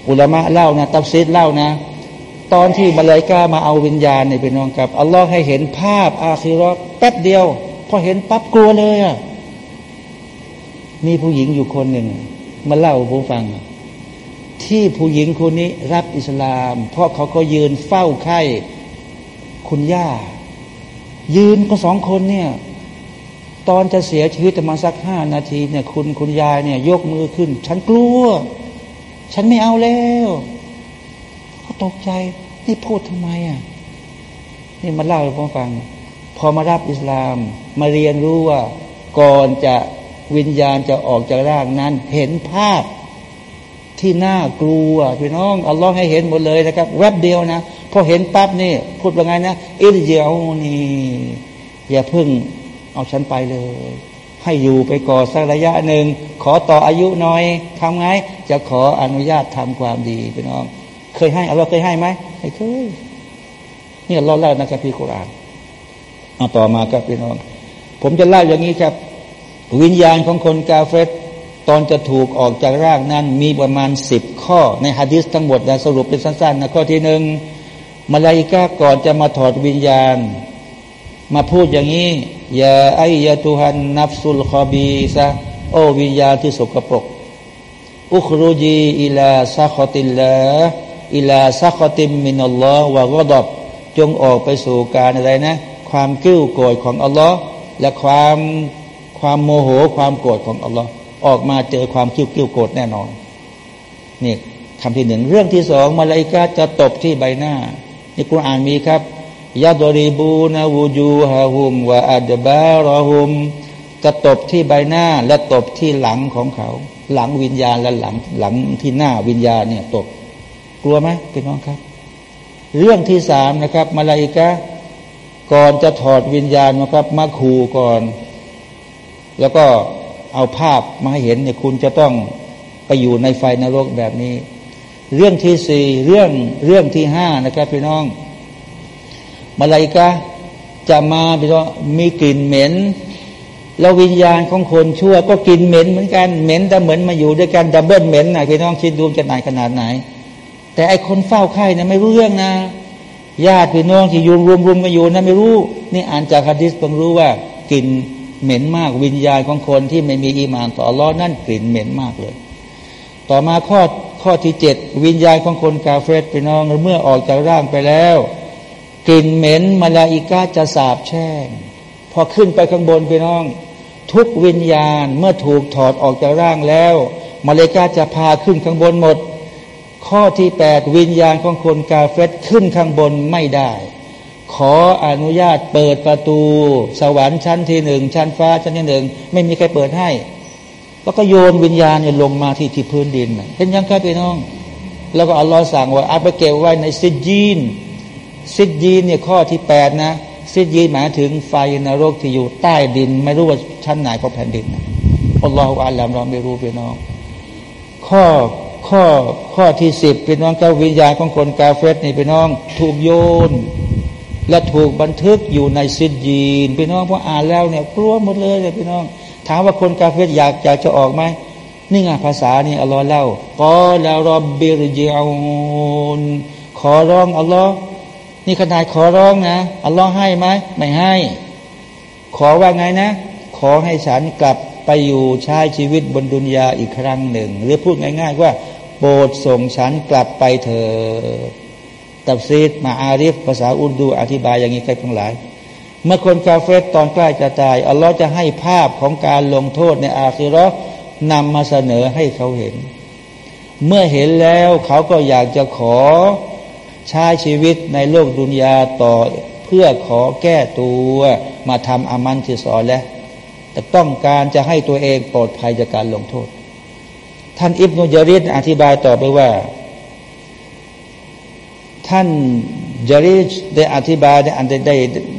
อุลามะเล่านะตับซิดเล่านะ ตอนที่มาเลยกล้ามาเอาวิญญาณในเป็นน้องกับอัลลอฮ์ให้เห็นภาพ อาคิรอแป๊บเดียวพอเห็นปั๊บกลัวเลยอะมีผู้หญิงอยู่คนหนึ่ง มาเล่าผู้ฟัง ที่ผู้หญิงคนนี้รับอิสลาม เพราะเขาก็ยืนเฝ้าไข่คุณย่า ยืนก็สองคนเนี่ย ตอนจะเสียชีวิตมาสักห้านาทีเนี่ย คุณคุณยายเนี่ย ยกมือขึ้น ฉันกลัว ฉันไม่เอาแล้ว ตกใจ นี่พูดทำไมอะ นี่มาเล่าให้ผมฟัง พอมารับอิสลาม มาเรียนรู้ว่า ก่อนจะวิญญาณจะออกจากร่างนั้น เห็นภาพที่น่ากลัวพี่น้องอัลลอฮ์ให้เห็นหมดเลยนะครับ แวบเดียวนะพอเห็นปั๊บนี่พูดว่าไงนะอิรเจียวนี่อย่าพึ่งเอาฉันไปเลย ให้อยู่ไปก่อสักระยะหนึ่งขอต่ออายุหน่อยทำไง จะขออนุญาตทำความดีพี่น้อง ยให้เราเคยให้ไหมไม่เคยนี่เราเล่านะครับพี่กุรานเอาต่อมาครับพี่น้อง ผมจะเล่าอย่างนี้ครับ วิญญาณของคนกาเฟตตอนจะถูกออกจากร่างนั้น มีประมาณสิบข้อในฮะดิษทั้งหมดนะสรุปเป็นสั้นๆนะข้อที่หนึ่งมาลายกาก่อนจะมาถอดวิญญาณ มาพูดอย่างนี้ยาไอยาตุฮันนับสุลคอบีซะโอ้วิญญาณที่สกปรกاخرجي إلى سخط الله إلى سخط من الله وغضبจงออกไปสู่การอะไรนะ ความกริ้วโกรธของอัลลอฮ์และความความโมโหความโกรธของอัลลอฮ์ออกมาเจอความกริ้วกริ้วโกรธแน่นอนนี่คำที่หนึ่งเรื่องที่สองมาลายกาจะตบที่ใบหน้านี่กุรอานมีครับيضربون وجوههم وأدبارهمจะตบที่ใบหน้าและตบที่หลังของเขา หลังวิญญาณและหลังหลังที่หน้าวิญญาณเนี่ยตบ กลัวไหมพี่น้องครับ เรื่องที่สามนะครับ มาลายกาก่อนจะถอดวิญญาณนะครับ มาขู่ก่อน แล้วก็เอาภาพมาให้เห็นเนี่ยคุณจะต้องไปอยู่ในไฟนรกแบบนี้ เรื่องที่สี่เรื่องเรื่องที่ห้านะครับ พี่น้อง มาลายกาจะมาพี่น้องมีกลิ่นเหม็นแล้ววิญญาณของคนชั่วก็กินเหม็นเหมือนกันเหม็นแต่เหมือนมาอยู่ด้วยกันดับเบิลเหม็นนะพี่น้องคิดดูจะหนขนาดไหน แต่ไอคนเฝ้าไข่เนี่ยไม่รู้เรื่องนะญาติพี่น้องที่อยู่รวมรวมกันอยู่นะไม่รู้นี่อ่านจากฮะดิษเพิ่งรู้ว่ากลิ่นเหม็นมากวิญญาณของคนที่ไม่มีอีมานต่ออัลลอฮ์นั่นกลิ่นเหม็นมากเลย ต่อมาข้อข้อที่เจ็ดวิญญาณของคนกาเฟตพี่น้องเมื่อออกจากร่างไปแล้วกลิ่นเหม็นมาลาอิกาจะสาบแช่งพอขึ้นไปข้างบนพี่น้อง ทุกวิญญาณเมื่อถูกถอดออกจากร่างแล้ว มาเลกาจะพาขึ้นข้างบนหมด ข้อที่แปดวิญญาณของคนกาเฟตขึ้นข้างบนไม่ได้ ขออนุญาตเปิดประตู สวรรค์ชั้นที่หนึ่งชั้นฟ้าชั้นที่หนึ่งไม่มีใครเปิดให้ แล้วก็โยนวิญญาณเนี่ยลงมาที่ที่พื้นดินเห็นยังครับพี่น้อง แล้วก็อัลลอฮ์สั่งว่าเอาไปเก็บไว้ในซิจีนซิดยีนเนี่ยข้อที่แปดนะซิดยีนหมายถึงไฟนรกที่อยู่ใต้ดิน ไม่รู้ว่าชั้นไหนของแผ่นดินอัลลอฮฺอัลลอฮ์เราไม่รู้พี่น้อง ข้อ ข้อข้อที่สิบพี่น้องเจ้าวิญญาณของคนกาเฟสนี่พี่น้องถูกโยน และถูกบันทึกอยู่ในซิดยีนพี่น้องพออ่านแล้วเนี่ยกลัวหมดเลยเลยพี่น้อง ถามว่าคนกาเฟสอยากอยากจะออกไหมนี่ไงภาษานี่อัลลอฮ์เล่าก็แล้วรบบิรจิอูนขอร้องอัลลอฮ์นี่ขนาดขอร้องนะอัลลอฮ์ให้ไหมไม่ให้ ขอว่าไงนะ ขอให้ฉันกลับไปอยู่ใช้ชีวิตบนดุนยาอีกครั้งหนึ่ง หรือพูดง่าย ๆ ว่า ปรดส่งฉันกลับไปเถอะตับซีดมาอาริฟภาษาอุรดูอธิบายอย่างนี้ใครทั้งหลาย เมื่อคนกาเฟตตอนใกล้จะตาย อัลลอฮ์จะให้ภาพของการลงโทษในอาคิรอนำมาเสนอให้เขาเห็น เมื่อเห็นแล้วเขาก็อยากจะขอใช้ชีวิตในโลกดุนยาต่อเพื่อขอแก้ตัวมาทำอามันที่สอนแล้วแต่ต้องการจะให้ตัวเองปลอดภัยจากการลงโทษ ท่านอิบนุจาริดอธิบายต่อไปว่า ท่านจาริดได้อธิบายได้อันได้ได้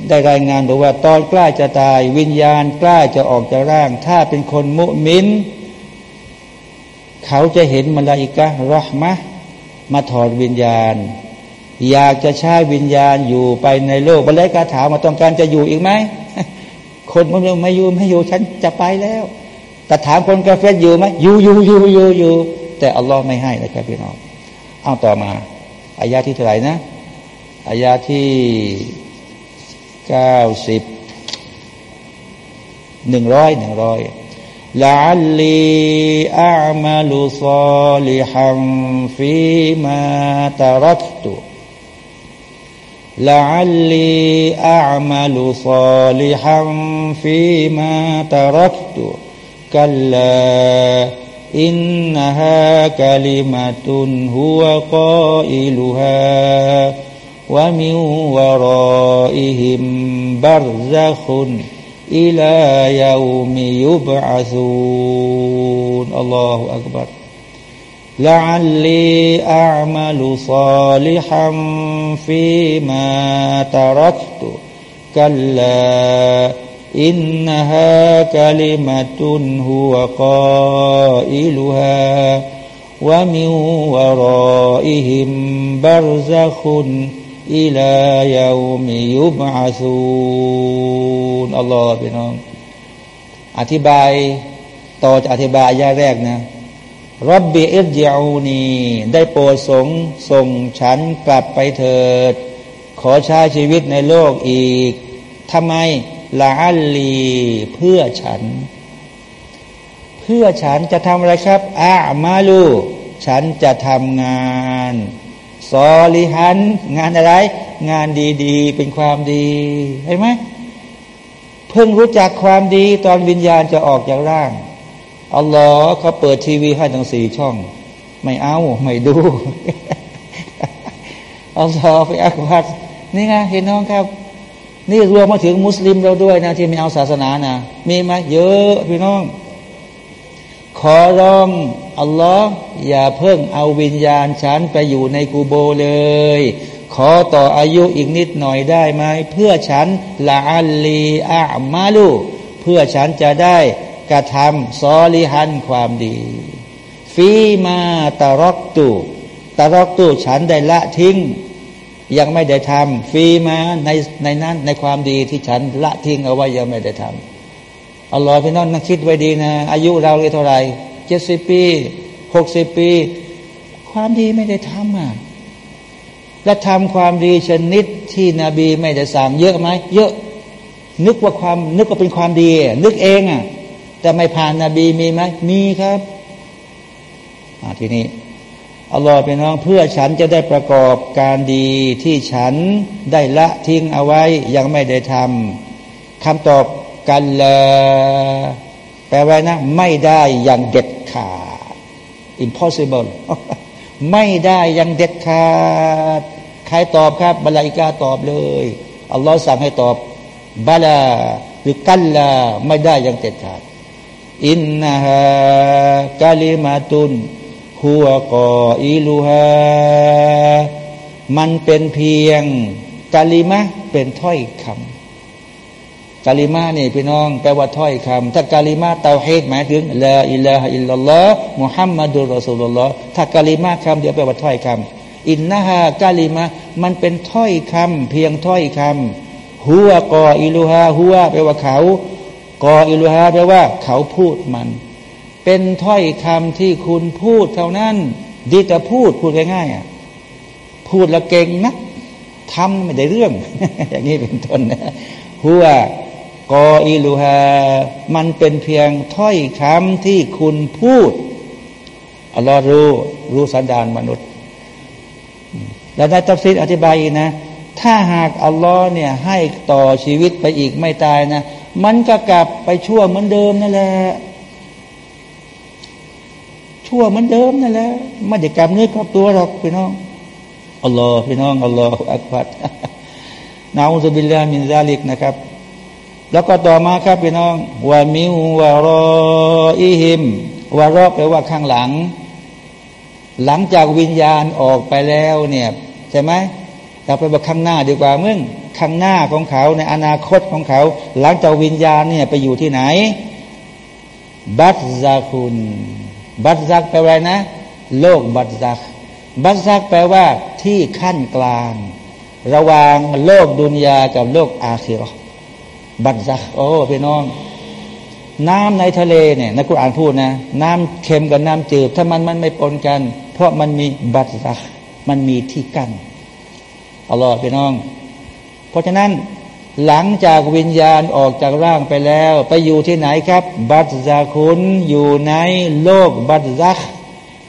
ได้รายงานบอกว่า ตอนใกล้จะตาย วิญญาณใกล้จะออกจากร่าง ถ้าเป็นคนมุมิน เขาจะเห็นมลาอิกะรหมะมาถอดวิญญาณ อยากจะใช้วิญญาณอยู่ไปในโลกบรรลัยกาถามมาต้องการจะอยู่อีกไหมคนมันไม่อยู่ไม่อยู่ฉันจะไปแล้ว แต่ถามคนกาเฟอยู่ไหมอยู่อยู่อยู่อยู่อยู่แต่อัลลอฮ์ไม่ให้นะครับพี่น้องเอาต่อมาอายาที่เท่าไหร่นะอายาที่เก้าสิบหนึ่งร้อยหนึ่งร้อยลาลีอามาลุซอลิฮัมฟิมาตารัตตุลาลีอามาลุซอลิฮัมฟิมาตารัตตุ كلا إنها كلمة هو قائلها ومن ورائهم برزخ إلى يوم يبعثون. الله أكبر. لعلي أعمل صالحا فيما تركت. كلا إنها كلمة هو قائلها ومن ورائهم برزخ إلى يوم يبعثونอัลลอฮฺพี่น้อง อธิบาย ต่อจากอธิบายยาแรกนะ رب ارجعونได้โปรดสงส่งฉันกลับไปเถิด ขอช้ชีวิตในโลกอีกทำไม ลาอัลลีเพื่อฉันเพเพื่อฉันจะทำอะไรครับอามาลูฉันจะทำงานซอลิฮัน งานอะไร งานดีๆ เป็นความดีเห็นไหมเพิ่งรู้จักความดีตอนวิญญาณจะออกจากร่างอัลลอฮ์เขาเปิดทีวีให้ทั้งสี่ช่อง ไม่เอา ไม่ดูอัลลอฮ์ไปอักบัดนี่ไงเห็นน้องครับ นี่รวมมาถึงมุสลิมเราด้วยนะที่ไม่เอาศาสนานะมีไหมเยอะพี่น้อง ขอร้องอัลลอฮ์อย่าเพิ่งเอาวิญญาณฉันไปอยู่ในกูโบเลย ขอต่ออายุอีกนิดหน่อยได้ไหมเพื่อฉันละอัลลีอามาลูเพื่อฉันจะได้กระทำซอลิฮันความดี ฟีมาตารอกตูตารอกตูฉันได้ละทิ้ง ยังไม่ได้ทำฟีมาในในนั้นในความดีที่ฉันละทิ้งเอาไว้ยังไม่ได้ทำอัลลอฮ์พี่น้องนักคิดไว้ดีนะ อายุเราเลยเท่าไหร่เจ็ดสิบปีหกสิบปี ความดีไม่ได้ทำอะและทำความดีชนิดที่นบีไม่ได้สั่งเยอะไหมเยอะนึกว่าความนึกว่าเป็นความดี นึกเองอะแต่ไม่ผ่านนาบีมีไหมมีครับทีนี้ อัลลอฮ์เป็นน้องเพื่อฉันจะได้ประกอบการดีที่ฉันได้ละทิ้งเอาไว้ยังไม่ได้ทำคำตอบกันละแปลว่านะ ไม่ได้อย่างเด็ดขาด impossible ไม่ได้อย่างเด็ดขาด ใครตอบครับมาลาอิกะฮ์ตอบเลยอัลลอฮ์สั่งให้ตอบบาลาหรือกันละไม่ได้อย่างเด็ดขาด إنها كلمة هو قائلهاมันเป็นเพียงกาลิมะเป็นถ้อยคำกาลิมาเนี่ยพี่น้องแปลว่าถ้อยคำถ้ากาลิมาเตาเฮดหมายถึงلا إله إلا اللهมุฮัมมัดุลรอสูลลลอฮ์ถ้ากาลิมาคำเดียวแปลว่าถ้อยคำอินนาฮากาลิมะมันเป็นถ้อยคำเพียงถ้อยคำหัวกออิลูฮาหัวแปลว่าเขากออิลุฮาแปลว่าเขาพูดมัน เป็นถ้อยคำที่คุณพูดเท่านั้น ดีแต่พูดพูดง่ายๆอะพูดแล้วเก่งนะทำไม่ได้เรื่อง อย่างนี้เป็นต้นนะหัวกออิลุฮามันเป็นเพียงถ้อยคำที่คุณพูดอัลลอฮ์รู้รู้สันดานมนุษย์ แล้วในตัฟซีดอธิบายนะ ถ้าหากอัลลอฮ์เนี่ยให้ต่อชีวิตไปอีกไม่ตายนะ มันก็กลับไปชั่วเหมือนเดิมนั่นแหละ ชั่วเหมือนเดิมนั่นแหละไม่ได้กลับเนื้อกลับตัวหรอกพี่น้องอัลลอฮ์พี่น้องอัลลอฮ์อักบัดนาอุบิลลามินซาลิกนะครับ แล้วก็ต่อมาครับพี่น้องวามิววารออิหิมวารอแปลว่าข้างหลัง หลังจากวิญญาณออกไปแล้วเนี่ยใช่ไหมเราไปบอกข้างหน้าดีกว่ามึงข้างหน้าของเขาในอนาคตของเขา หลังจากวิญญาณเนี่ยไปอยู่ที่ไหน บัตซาคุณ บัตซักแปลว่านะ โลกบัตซัก บัตซักแปลว่า ที่ขั้นกลาง ระหว่างโลกดุนยากับโลกอาคิรอบัตซัก โอ้พี่น้อง น้ำในทะเลเนี่ยนักกุรอานพูดนะ น้ำเค็มกับน้ำจืดถ้ามันมันไม่ปนกัน เพราะมันมีบัตซัก มันมีที่กั้นอัลลอฮ์พี่น้อง เพราะฉะนั้น หลังจากวิญญาณออกจากร่างไปแล้ว ไปอยู่ที่ไหนครับ บัตซาคุณอยู่ในโลกบัตซัก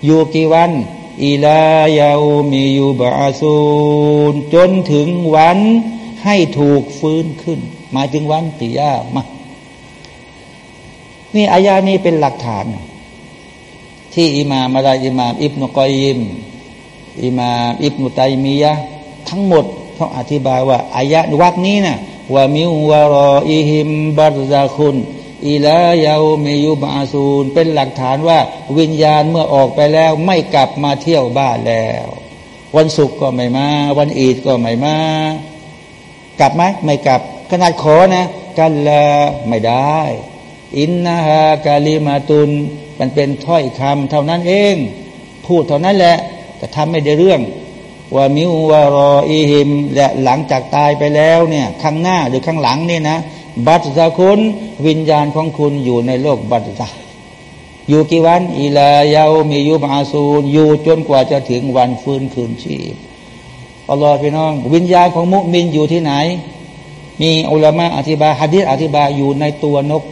อยู่กี่วันอีลายาอูมีอยู่บาซูนจนถึงวันให้ถูกฟื้นขึ้น หมายถึงวันติยามานี่อายานี้เป็นหลักฐาน ที่อิมามอะไรอิมามอิบนุกอยิมอิมามอิบนุตัยมียะทั้งหมดเขาอธิบายว่าอายะวักนี้นะ ว่ามิวารออิหิมบัตซาคุณอิลายาเมยุบาซูนเป็นหลักฐานว่าวิญญาณเมื่อออกไปแล้วไม่กลับมาเที่ยวบ้านแล้ว วันศุกร์ก็ไม่มา วันอีดก็ไม่มา กลับไหมไม่กลับ ขนาดขอนะกันละไม่ได้ อินนาฮากาลิมาตุนมันเป็นถ้อยคำเท่านั้นเอง พูดเท่านั้นแหละแต่ทำไม่ได้เรื่อง ว่ามิววารออีหิม และหลังจากตายไปแล้วเนี่ยข้างหน้าหรือข้างหลังเนี่ยนะ บัตซาคุณวิญญาณของคุณอยู่ในโลกบัตซาอยู่กี่วันอีลายามียุบอาซูนอยู่จนกว่าจะถึงวันฟื้นคืนชีพอัลลอฮฺพี่น้อง วิญญาณของมุมินอยู่ที่ไหน มีอุลามะอธิบายฮะดิษอธิบายอยู่ในตัวนก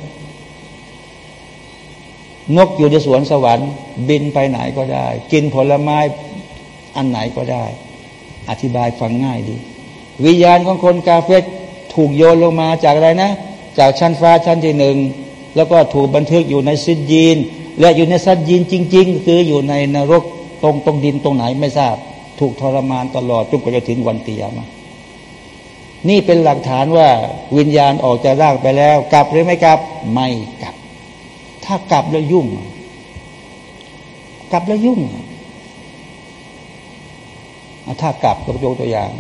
นกอยู่ในสวนสวรรค์ บินไปไหนก็ได้ กินผลไม้ อันไหนก็ได้ อธิบายฟังง่ายดี วิญญาณของคนกาเฟตถูกโยนลงมาจากอะไรนะ จากชั้นฟ้าชั้นที่หนึ่งแล้วก็ถูกบันทึกอยู่ในซิดยีน และอยู่ในซัดยีนจริง ๆ คืออยู่ในนรกตรงตรงดินตรงไหนไม่ทราบ ถูกทรมานตลอดจนกว่าจะถึงวันตียามานี่เป็นหลักฐานว่าวิญญาณออกจากร่างไปแล้ว กลับหรือไม่กลับไม่กลับ ถ้ากลับแล้วยุ่ง กลับแล้วยุ่ง ถ้ากลับยกตัวอย่าง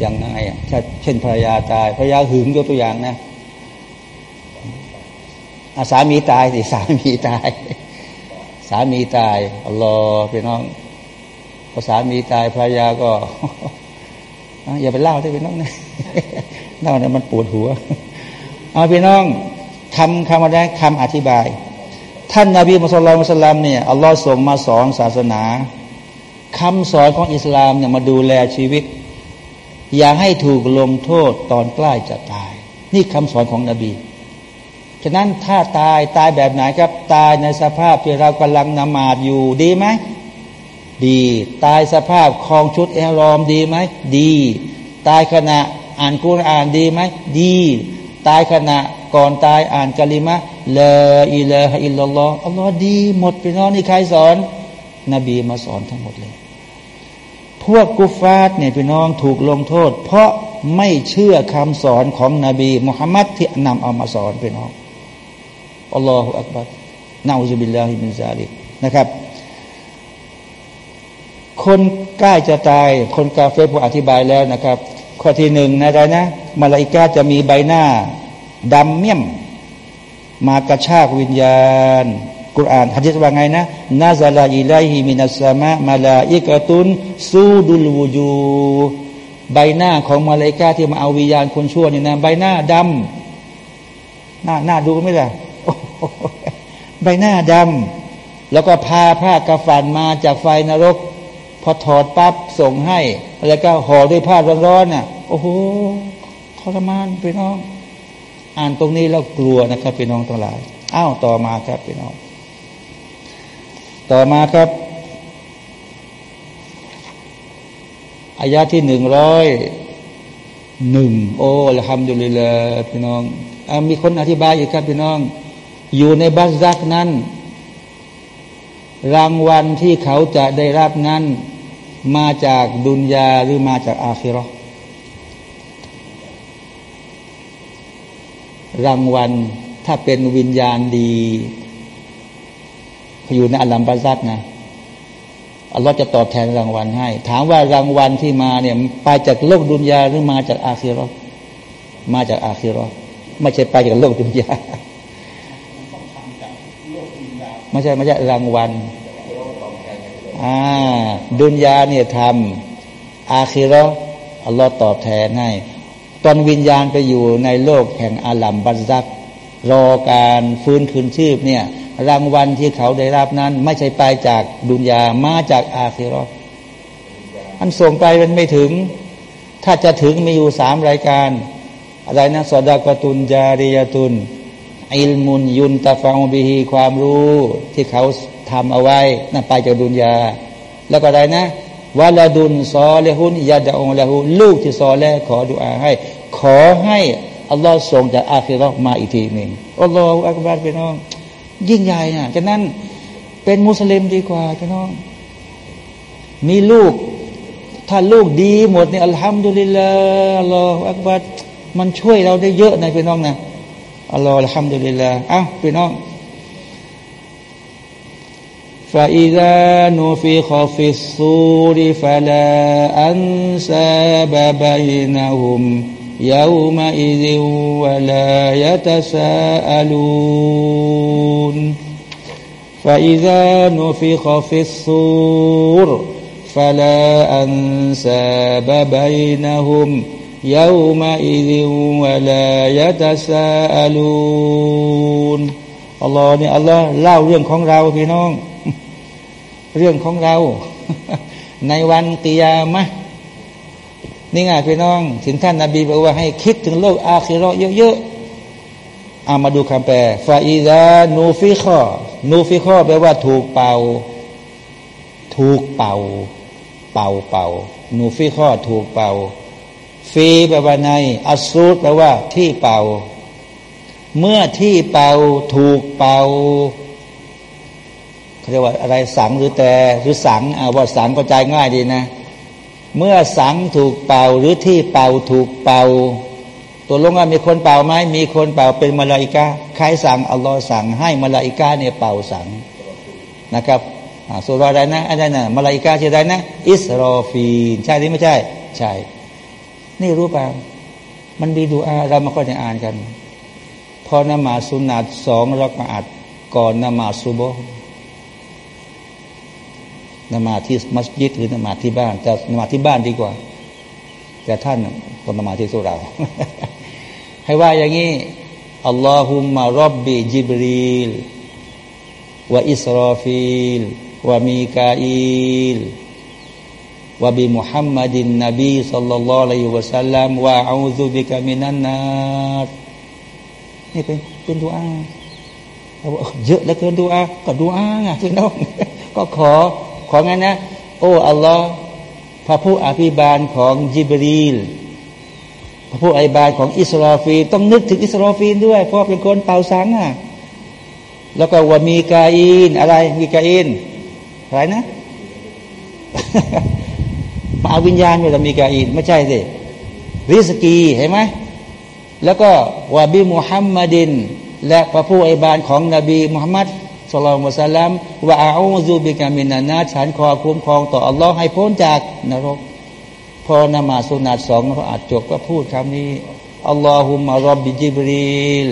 อย่างไงอะเช่นภรรยาตายภรรยาหึงยกตัวอย่างนะอาสามีตายสิสามีตาย สามีตายอัลลอฮ์พี่น้องพอสามีตายภรรยาก็อย่าไปเล่าได้พี่น้องนะเล่าเนี่ยมันปวดหัวเอาพี่น้องคำคำอะไรคำอธิบาย ท่านนาบีมุสลิมสลามเนี่ยอัลลอฮ์ส่งมาสอนศาสนา คำสอนของอิสลามเนี่ยมาดูแลชีวิต อย่าให้ถูกลงโทษตอนใกล้จะตาย นี่คำสอนของนบี ฉะนั้นถ้าตายตายแบบไหนครับตายในสภาพที่เรากำลังนมาดอยู่ดีไหมดีตายสภาพคลองชุดเอรอมดีไหมดี ตายขณะอ่านกุรอ่านดีไหมดี ตายขณะก่อนตายอ่านกะลิมะลาอิลาฮอิลลัลลอฮ์อัลลอฮ์ดีหมดไปน้องนี่ใครสอน นบีมาสอนทั้งหมดเลย พวกกุฟาตเนี่ยพี่น้องถูกลงโทษ เพราะไม่เชื่อคำสอนของนบีมุฮัมมัดที่นำเอามาสอนพี่น้องอัลลอฮฺอักบัรنعوذ بالله من ذلكนะครับ คนใกล้จะตาย คนกาเฟรผมอธิบายแล้วนะครับ ข้อที่หนึ่งนะไรนะมาลาอิกาจะมีใบหน้าดำเมี่ยม มากระชากวิญญาณ กุรอานฮะดิษว่าไงนะنزل إليه من السماء ملائكة سود الوجوهใบหน้าของมาเลกาที่มาเอาวิญญาณคนชั่วนี่นะใบหน้าดำหน้าหน้าดูไม่ล่ะใบหน้าดำแล้วก็พาผ้ากระฝันมาจากไฟนรก พอถอดปั๊บส่งให้ แล้วก็ห่อด้วยผ้าร้อนๆน่ะ โอ้โหทรมานพี่น้อง อ่านตรงนี้แล้วกลัวนะครับพี่น้องทั้งหลายอ้าวต่อมาครับพี่น้อง ต่อมาครับอายาที่หนึ่งร้อยหนึ่งโอ้ละฮัมดุลิลลาพี่น้องอมีคนอธิบายอีกครับพี่น้อง อยู่ในบัสซักนั้น รางวัลที่เขาจะได้รับนั้น มาจากดุนยาหรือมาจากอาคิรอรางวัลถ้าเป็นวิญญาณดี อยู่ในอัลลัมบาซัดนะอัลลอฮ์จะตอบแทนรางวัลให้ ถามว่ารางวัลที่มาเนี่ยไปจากโลกดุนยาหรือมาจากอาคิรอมาจากอาคิรอไม่ใช่ไปจากโลกดุนยาไม่ใช่ไม่ใช่รางวัลอ่าดุนยาเนี่ยทำอาคิรออัลลอฮ์ตอบแทนให้ ตอนวิญญาณไปอยู่ในโลกแห่งอาลัมบัซักรอการฟื้นคืนชีพเนี่ย รางวัลที่เขาได้รับนั้น ไม่ใช่ไปจากดุนยามาจากอาคิรออันส่งไปมันไม่ถึง ถ้าจะถึงมีอยู่สามรายการ อะไรนะสดากตุนจาริยตุนอิลมุนยุนตาฟังบิฮีความรู้ที่เขาทำเอาไว้นั่นไปจากดุนยา แล้วก็อะไรนะวาลาดุนซอเลหุนยาดะองละหุลูกที่ซอแลขอดุอาให้ ขอให้อัลลอฮ์ส่งจากอาคิรอมาอีกทีหนึ่งอัลลอฮฺอักบารพี่น้อง ยิ่งใหญ่อะฉะนั้นเป็นมุสลิมดีกว่าพี่น้อง มีลูก ถ้าลูกดีหมดเนี่ยอัลฮัมดุลิลละอัลลอฮฺอักบัดมันช่วยเราได้เยอะนะพี่น้องนะอัลลอฮฺอัลฮัมดุลิลละอ้าวพี่น้อง فإذا نفخ في الصور فلا أنساب بينهم يومئذ ولا يتساءلون فإذا نفخ في الصور فلا أنساب بينهم يومئذ ولا يتساءلون الله เนี่ย الله เล่าเรื่องของเราพี่น้องเรื่องของเรา ในวันกิยามะ นี่ไงพี่น้อง ถึงท่านนาบีบอกว่าให้คิดถึงโลกอาคิรอเยอะๆเอามาดูคำแปลฟาอิดานูฟิคอนูฟิคอแปลว่าถูกเป่า ถูกเป่า เป่าเป่านูฟิคอถูกเป่า ฟีแปลว่าในอัสูดแปลว่าที่เป่า เมื่อที่เป่าถูกเป่าเขาเรียกว่าอะไรสังหรือแต่หรือสังเอาว่าสังก็ใจง่ายดีนะ เมื่อสังถูกเป่าหรือที่เป่าถูกเป่า ตัวลงว่ามีคนเป่าไหมมีคนเป่าเป็นมาลาอิกาใครสั่งอัลลอฮ์สั่งให้มาลาอิกาเนี่ยเป่าสังนะครับสุรอะไรนะอะไรนะมาลาอิกาชื่ออะไรนะ อิสรอฟีนใช่หรือไม่ใช่ ใช่ นี่รู้ป่ะมันดีดูอาเรามาค่อยได้อ่านกัน พอนมาสุนัตสองรักมาอัดก่อนนมาสุโบ นมาที่มัสยิดหรือนมาที่บ้านแต่นมาที่บ้านดีกว่า แต่ท่านคนนมาที่สุราให้ว่าอย่างนี้อัลลอฮุมมารบบิจิบรีลวะอิสราฟิลวะมีกาอิลวะบิมุฮัมมัดินนบีสัลลัลลอฮุอะลัยฮิวะสัลลัมวะอูซุบิกามินันนาตนี่เป็นเป็นดูอาเยอะเหลือเกินดูอาก็ดูอาไงพี่น้องก็ขอ ของั้นนะโอ้อัลลอฮ์พระผู้อภิบาลของจิบรีลพระผู้อภิบาลของอิสราฟีต้องนึกถึงอิสราฟีนด้วย เพราะเป็นคนเป่าสังอะแล้วก็ว่ามีกาอินอะไร มีกาอินอะไรนะมาเอาวิญญาณไม่ต้องมีกาอินไม่ใช่สิริสกีเห็นไหมแล้วก็วาบิมุฮัมมัดิน และพระผู้อภิบาลของนบีมุฮัมมัด สลต่านสัลลัมว่าอาอูซูบิกามินานาฉันขอคุ้มครองต่ออัลลอฮ์ให้พ้นจากนรก พอนมาสุนัตสองเขาอาจจบก็พูดคำนี้อัลลอฮุมารบบิจิบรีล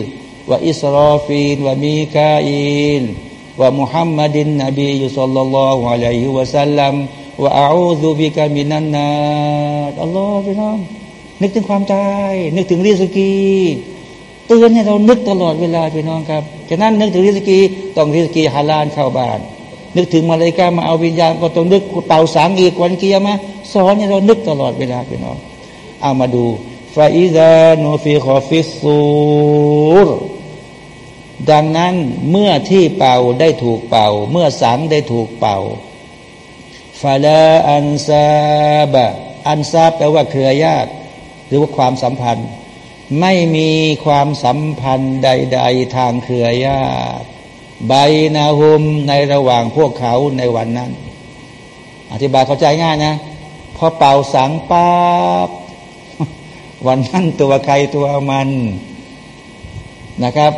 ว่าอิสราฟีนว่ามีกาอินว่ามุฮัมมัดินนบียุสลลัลลอฮุอะลัยฮิวะสัลลัมوأعوذ بك من النارอัลลอฮ์พี่น้องนึกถึงความตาย นึกถึงริสกี เตือนให้เรานึกตลอดเวลาพี่น้องครับฉะนั้นนึกถึงริสกีต้องริสกีฮาลาลเข้าบ้าน นึกถึงมาเลกามาเอาวิญญาณก็ต้องนึกเป่าสังข์อีกวันกิยามะฮ์สอนให้เรานึกตลอดเวลาพี่น้องเอามาดูفإذا نفخ في الصورดังนั้นเมื่อที่เป่าได้ถูกเป่า เมื่อสังข์ได้ถูกเป่าฟาลาอันซาบะอันซาบแปลว่าเครือญาติ หรือว่าความสัมพันธ์ ไม่มีความสัมพันธ์ใด ๆ ทางเครือญาติใบนาหุมในระหว่างพวกเขาในวันนั้น อธิบายเข้าใจง่ายนะพอเป่าสังปาบวันนั้นตัวใครตัวมันนะครับ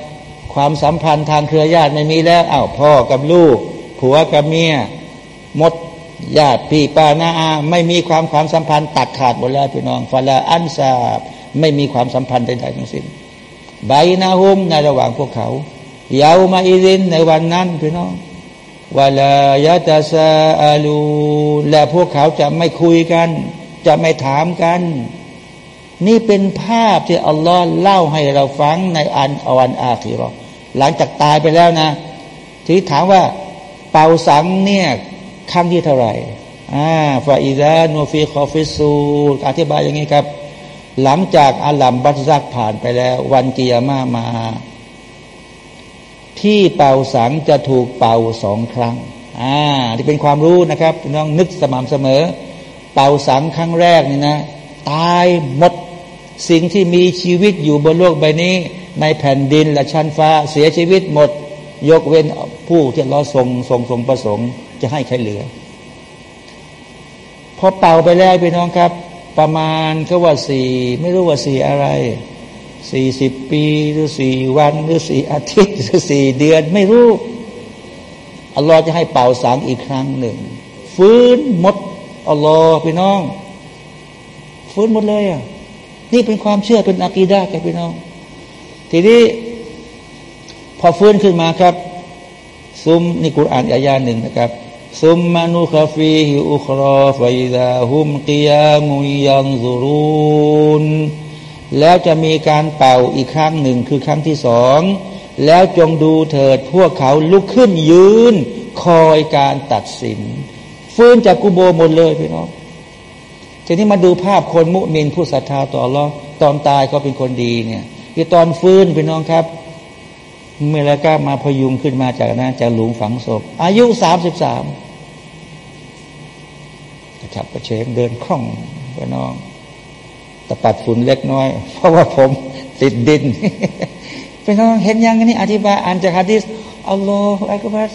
ความสัมพันธ์ทางเครือญาติไม่มีแล้วอ้าวพ่อกับลูก ผัวกับเมียมดญาติพี่ป้าน้าอาไม่มีความความสัมพันธ์ตัดขาดหมดแล้วพี่น้องฟาลาอันซาบ ไม่มีความสัมพันธ์ใดๆทั้งสิ้นใบนาหุมในระหว่างพวกเขาเยาวมาอิรินในวันนั้นพี่น้องวลายะตาซาอาลูและพวกเขาจะไม่คุยกัน จะไม่ถามกัน นี่เป็นภาพที่อัลลอฮ์เล่าให้เราฟังในอันอวันอาคิรอหลังจากตายไปแล้วนะ ที่ถามว่าเป่าสังเนี่ยครั้งที่เท่าไหร่อ่าฟาอิดาโนฟีคอฟิสูอธิบายอย่างนี้ครับ หลังจากอาลัมบัตซักผ่านไปแล้ว วันกิยามามา ที่เป่าสังจะถูกเป่าสองครั้ง อ่าที่เป็นความรู้นะครับน้องนึกสม่ำเสมอ เป่าสังครั้งแรกนี่นะ ตายหมดสิ่งที่มีชีวิตอยู่บนโลกใบนี้ ในแผ่นดินและชั้นฟ้าเสียชีวิตหมด ยกเว้นผู้ที่เราทรงทรงทรงประสงค์จะให้ใครเหลือ พอเป่าไปแล้วพี่น้องครับ ประมาณก็ว่าสี่ไม่รู้ว่าสี่อะไรสี่สิบปีหรือสี่วันหรือสี่อาทิตย์หรือสี่เดือนไม่รู้อัลลอฮ์จะให้เป่าสังอีกครั้งหนึ่ง ฟื้นหมดอัลลอฮ์พี่น้อง ฟื้นหมดเลยอะนี่เป็นความเชื่อเป็นอะกีดะแกพี่น้อง ทีนี้พอฟื้นขึ้นมาครับ ซุมนี่กุรอานอายาหนึ่งนะครับ ซุมมานุคฟีฮิอุครอฟอิดาฮุมกิยามุยันซุรุนแล้วจะมีการเป่าอีกครั้งหนึ่งคือครั้งที่สอง แล้วจงดูเถิดพวกเขาลุกขึ้นยืน คอยการตัดสิน ฟื้นจากกุโบหมดเลยพี่น้องทีนี้มาดูภาพคนมุมินผู้ศรัทธาต่อรอตอนตายเขาเป็นคนดีเนี่ยที่ตอนฟื้นพี่น้องครับ เมลกามาพยุงขึ้นมาจากนั้นจากหลุมฝังศพ อายุสามสิบสามกระฉับกระเฉงเดินคล่องไปน้องตะปัดฝุ่นเล็กน้อย เพราะว่าผมติดดินไปน้องเห็นยังนี่อธิบายอ่านจากฮะดิษอัลลอฮฺอักบัร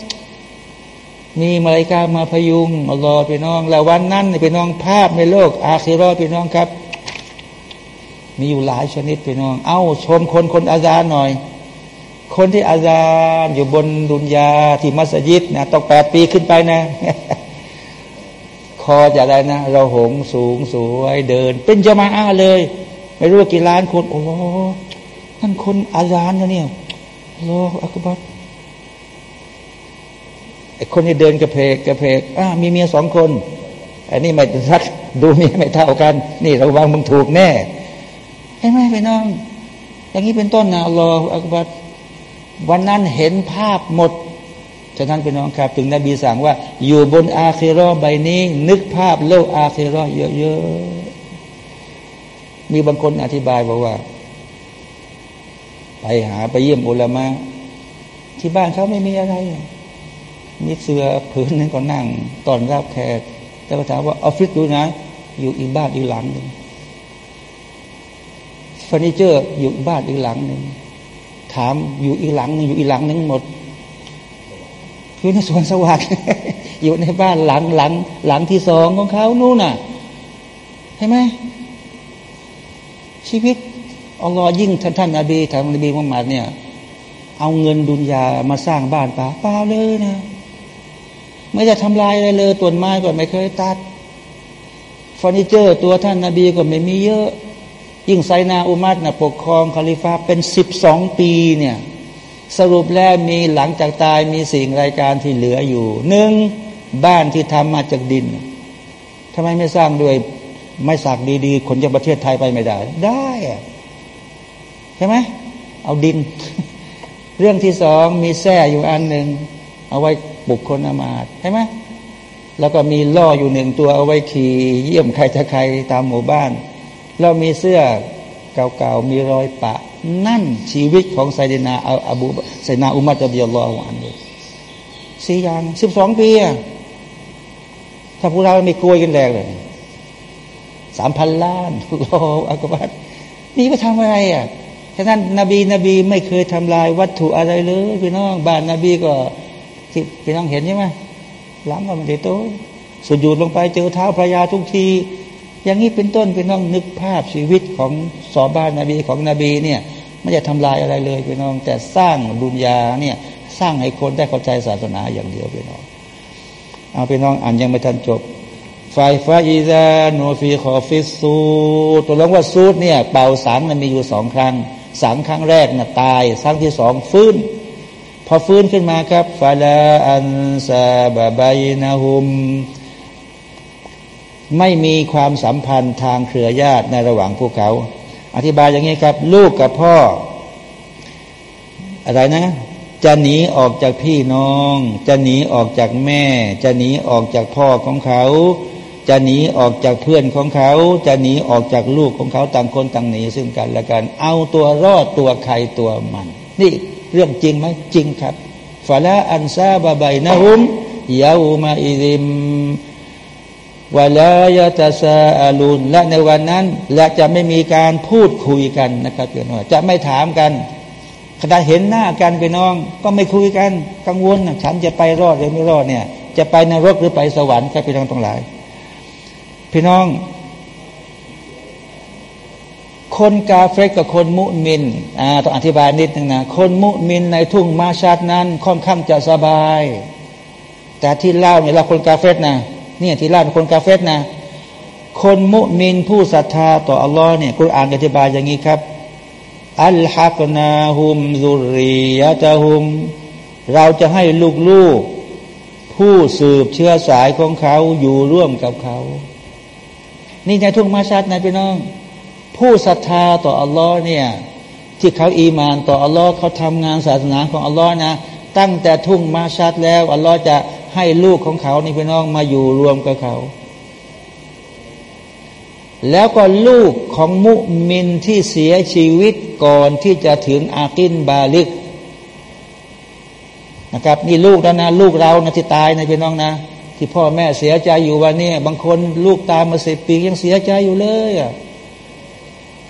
มีมาลายกามาพยุงอัลลอฮฺพี่น้อง แล้ววันนั้นพี่น้องภาพในโลก อาคิรอพี่น้องครับ มีอยู่หลายชนิดพี่น้อง เอ้าชมคนคนอาจารย์หน่อย คนที่อาจารย์อยู่บนดุนยาที่มัสยิดนะต้องแปดปีขึ้นไปนะ คอจะอะไรนะ เราหงสูงสวยเดิน เป็นจมาอาเลย ไม่รู้กี่ล้านคน โอ้ท่นคนอาจารย์นะเนี่ยโลอักบัตไอคนที่เดินกระเพกกระเพกอ่ามีเมียสองคนอันนี้ไม่ทักดูเมียไม่เท่ากัน นี่ระวังมึงถูกแน่ใช่ไหมพี่น้อง อย่างนี้เป็นต้นนะอัลลออักบัต วันนั้นเห็นภาพหมด ฉะนั้นพี่น้องครับถึงนบีสั่งว่า อยู่บนอาคิรอใบนี้ นึกภาพโลกอาคิรอเยอะๆ มีบางคนอธิบายบอกว่า ไปหาไปเยี่ยมอุลามะที่บ้านเขาไม่มีอะไร มีเสือผืนนึงก็นั่ง ตอนรับแขกแต่ก็ถามว่าออฟฟิศดูนะ อยู่อีกบ้านอีกหลังหนึ่งเฟอร์นิเจอร์อยู่บ้านอีกหลังหนึ่ง ถามอยู่อีหลังนึงอยู่อีหลังนึงหมดอยู่ในสวนสวัสดิ์อยู่ในบ้านหลังหลัง หลังที่สองของเขานู่นน่ะเห็นไหมชีวิตอัลลอฮ์ยิ่งท่านท่านนบีท่านนบีมุฮัมมัดเนี่ย เอาเงินดุนยามาสร้างบ้านป่าเปล่าเลยนะไม่จะทำลายอะไรเลยต้นไม้ก็ไม่เคยตัดเฟอร์นิเจอร์ ตัวท่านนาบีก็ไม่มีเยอะ ยิ่งไซนาอุมัดนะปกครองคาลิฟาเป็นสิบสองปีเนี่ยสรุปแล้วมีหลังจากตายมีสิ่งรายการที่เหลืออยู่หนึ่งบ้านที่ทำมาจากดินทำไมไม่สร้างด้วยไม่สักดีๆ คนจากประเทศไทยไปไม่ได้ ได้ใช่ไหมเอาดิน เรื่องที่สองมีแส้อยู่อันหนึ่งเอาไว้ปลุกคนอามาตใช่ไหมแล้วก็มีล่ออยู่หนึ่งตัวเอาไว้ขี่เยี่ยมใครจะใครตามหมู่บ้าน เรามีเสื้อเก่าๆมีรอยปะ นั่นชีวิตของไซดินาอาอบูไซนาอุมัตจะเบียรอวันเลยสี่อย่างสิบสองปีถ้าพวกเราไม่กลัวกันแรงเลยสามพันล้านรออักบัตนี่ไปทำอะไรอะฉะนั้นนบีนบีไม่เคยทำลายวัตถุอะไรเลยพี่น้องบ้านนบีก็ที่พี่น้องเห็นใช่ไหมล้างก็มันเดโตสุดหยูดลงไปเจอเท้าพระยาทุกที อย่างนี้เป็นต้นเป็นน้องนึกภาพชีวิตของสอบ้านนาบีของนบีเนี่ยไม่จะทำลายอะไรเลยพี่น้อง แต่สร้างดุนยาเนี่ยสร้างให้คนได้เข้าใจศาสนาอย่างเดียวพี่น้องเอาพี่น้องอ่านยังไม่ทันจบไฟฟ้าอีซาโนฟีคอฟิสูตัวลงว่าซูดเนี่ยเป่าสังมันมีอยู่สองครั้งสังครั้งแรกน่ะตายครั้งที่สองฟื้น พอฟื้นขึ้นมาครับฟาลาอันซาบะบายนาฮุม ไม่มีความสัมพันธ์ทางเครือญาติในระหว่างพวกเขา อธิบายอย่างนี้ครับ ลูกกับพ่อ อะไรนะ จะหนีออกจากพี่น้อง จะหนีออกจากแม่ จะหนีออกจากพ่อของเขา จะหนีออกจากเพื่อนของเขา จะหนีออกจากลูกของเขาต่างคนต่างหนีซึ่งกันและกัน เอาตัวรอดตัวใครตัวมัน นี่เรื่องจริงไหมจริงครับฟาลาอันซาบะไบนะฮุมยาอูมาอิริม วลายตาซาอาลูนและในวันนั้น และจะไม่มีการพูดคุยกันนะครับพี่น้องจะไม่ถามกันขณะเห็นหน้ากันพี่น้อง ก็ไม่คุยกัน กังวลฉันจะไปรอดหรือไม่รอดเนี่ย จะไปนรกหรือไปสวรรค์ครับพี่น้องทั้งหลาย พี่น้อง คนกาเฟกกับคนมุมินอ่าต้องอธิบายนิดนึงนะคนมุมินในทุ่งมาชาดนั้นค่อนข้างจะสบาย แต่ที่เล่าเนี่ยเราคนกาเฟกนะ เนี่ยที่ล่าเป็นคนกาเฟตนะ คนมุมินผู้ศรัทธาต่ออัลลอฮ์เนี่ยคุณอ่านอธิบายอย่างนี้ครับ อัลฮักนาฮุมซุริยะตะฮุม เราจะให้ลูกๆ ผู้สืบเชื้อสายของเขาอยู่ร่วมกับเขา นี่ในทุกมาชัดนะพี่น้อง ผู้ศรัทธาต่ออัลลอฮ์เนี่ยที่เขาอีมานต่ออัลลอฮ์เขาทำงานศาสนาของอัลลอฮ์นะ ตั้งแต่ทุ่งมาชัดแล้วอัลลอฮ์จะ ให้ลูกของเขานี่พี่น้องมาอยู่รวมกับเขา แล้วก็ลูกของมุมินที่เสียชีวิตก่อนที่จะถึงอากินบาลิกนะครับนี่ลูกแล้วนะลูกเรานะที่ตายนะพี่น้องนะที่พ่อแม่เสียใจอยู่วันนี้บางคนลูกตายมาสิบปียังเสียใจอยู่เลยอะ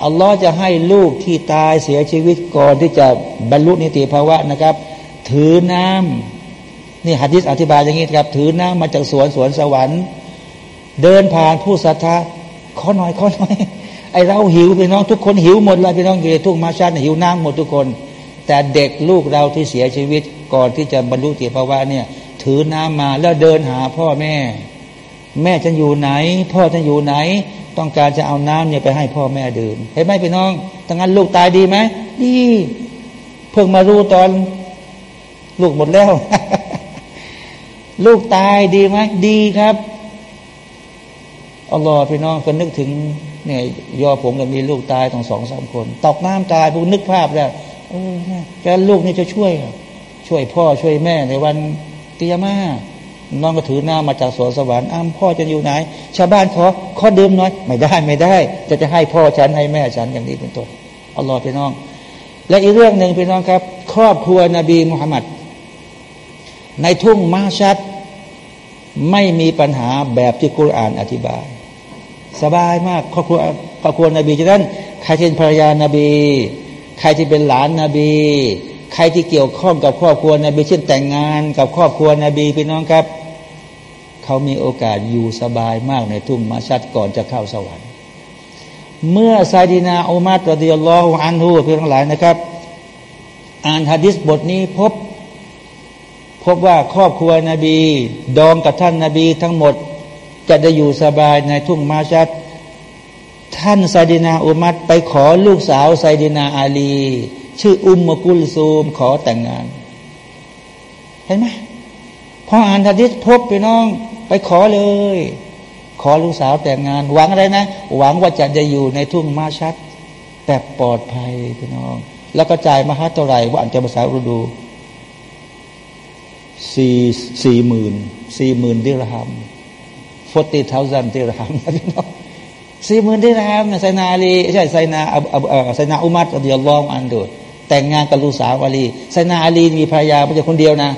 อัลลอฮ์จะให้ลูกที่ตายเสียชีวิตก่อนที่จะบรรลุนิติภาวะนะครับ ถือน้ำ นี่หัดดิษอธิบายอย่างนี้ครับ ถือน้ำมาจากสวนสวนสวรรค์ เดินผ่านผู้ศรัทธาขอหน่อยขอหน่อยไอเราหิวพี่น้องทุกคนหิวหมดเลยพี่น้องอยู่ในทุ่งมาชันหิวน้ำหมดทุกคน แต่เด็กลูกเราที่เสียชีวิตก่อนที่จะบรรลุนิติภาวะเนี่ย ถือน้ำมาแล้วเดินหาพ่อแม่ แม่ฉันอยู่ไหน พ่อฉันอยู่ไหน ต้องการจะเอาน้ำเนี่ยไปให้พ่อแม่ดื่มเห็นไหมพี่น้องถ้างั้นลูกตายดีไหมดี เพิ่งมารู้ตอน ลูกหมดแล้ว ลูกตายดีไหมดีครับอัลลอฮ์พี่น้องก็นึกถึงเนี่ยยอผมกับมีลูกตายต้องสองสามคน ตกน้ำตายผมนึกภาพแล้วเออเนี่ยแกลูกนี่จะช่วย ช่วยพ่อช่วยแม่ในวันเตียมาน้องก็ถือหน้ามาจากสวนสวรรค์อ้ามพ่อจะอยู่ไหน ชาวบ้านขอขอดื่มน่อย ไม่ได้ไม่ได้ จะจะให้พ่อฉันให้แม่ฉันอย่างนี้เป็นต้นอัลลอฮ์พี่น้อง และอีกเรื่องหนึ่งพี่น้องครับ ครอบครัวนบีมุฮัมมัด ในทุ่งมาชัด ไม่มีปัญหาแบบที่กุรอานอธิบาย สบายมากครอบครัวครอบครัวนบีฉะนั้นใครที่เป็นภรรยานบี ใครที่เป็นหลานนบี ใครที่เกี่ยวข้องกับครอบครัวนบีเช่นแต่งงานกับครอบครัวนบีพี่น้องครับ เขามีโอกาสอยู่สบายมากในทุ่งมาชัดก่อนจะเข้าสวรรค์ เมื่อไซดีนาอุมัตรดิยลลอฮุอันฮูเพื่อนทั้งหลายนะครับ อ่านฮะดิษบทนี้พบ พบว่าครอบครัวนบี ดองกับท่านนาบีทั้งหมดจะได้อยู่สบายในทุ่งมาชัด ท่านไซดีนาอุมัตไปขอลูกสาวไซดีนาอาลี ชื่ออุมมกุลซูมขอแต่งงาน เห็นไหมพออ่านฮะดิษพบไปน้อง ไปขอเลย ขอลูกสาวแต่งงาน หวังอะไรนะ หวังว่าจะได้อยู่ในทุ่งมาชัดแบบปลอดภัยพี่น้อง แล้วก็จ่ายมหาตเท่าไหร่ว่าอ่านจะภาษาอุดู สี่สี่หมื่นสี่หมื่นดิรหัมฟอตีเท้าซันดิรหัมนะพี่น้องสี่หมื่นดิรหัมนะไซนาลีใช่ไซนาไซนาอุมัตอัลลอฮอันดูแต่งงานกับลูกสาวอาลีไซนาอาลีมีภรรยาไม่ใช่คนเดียวนะ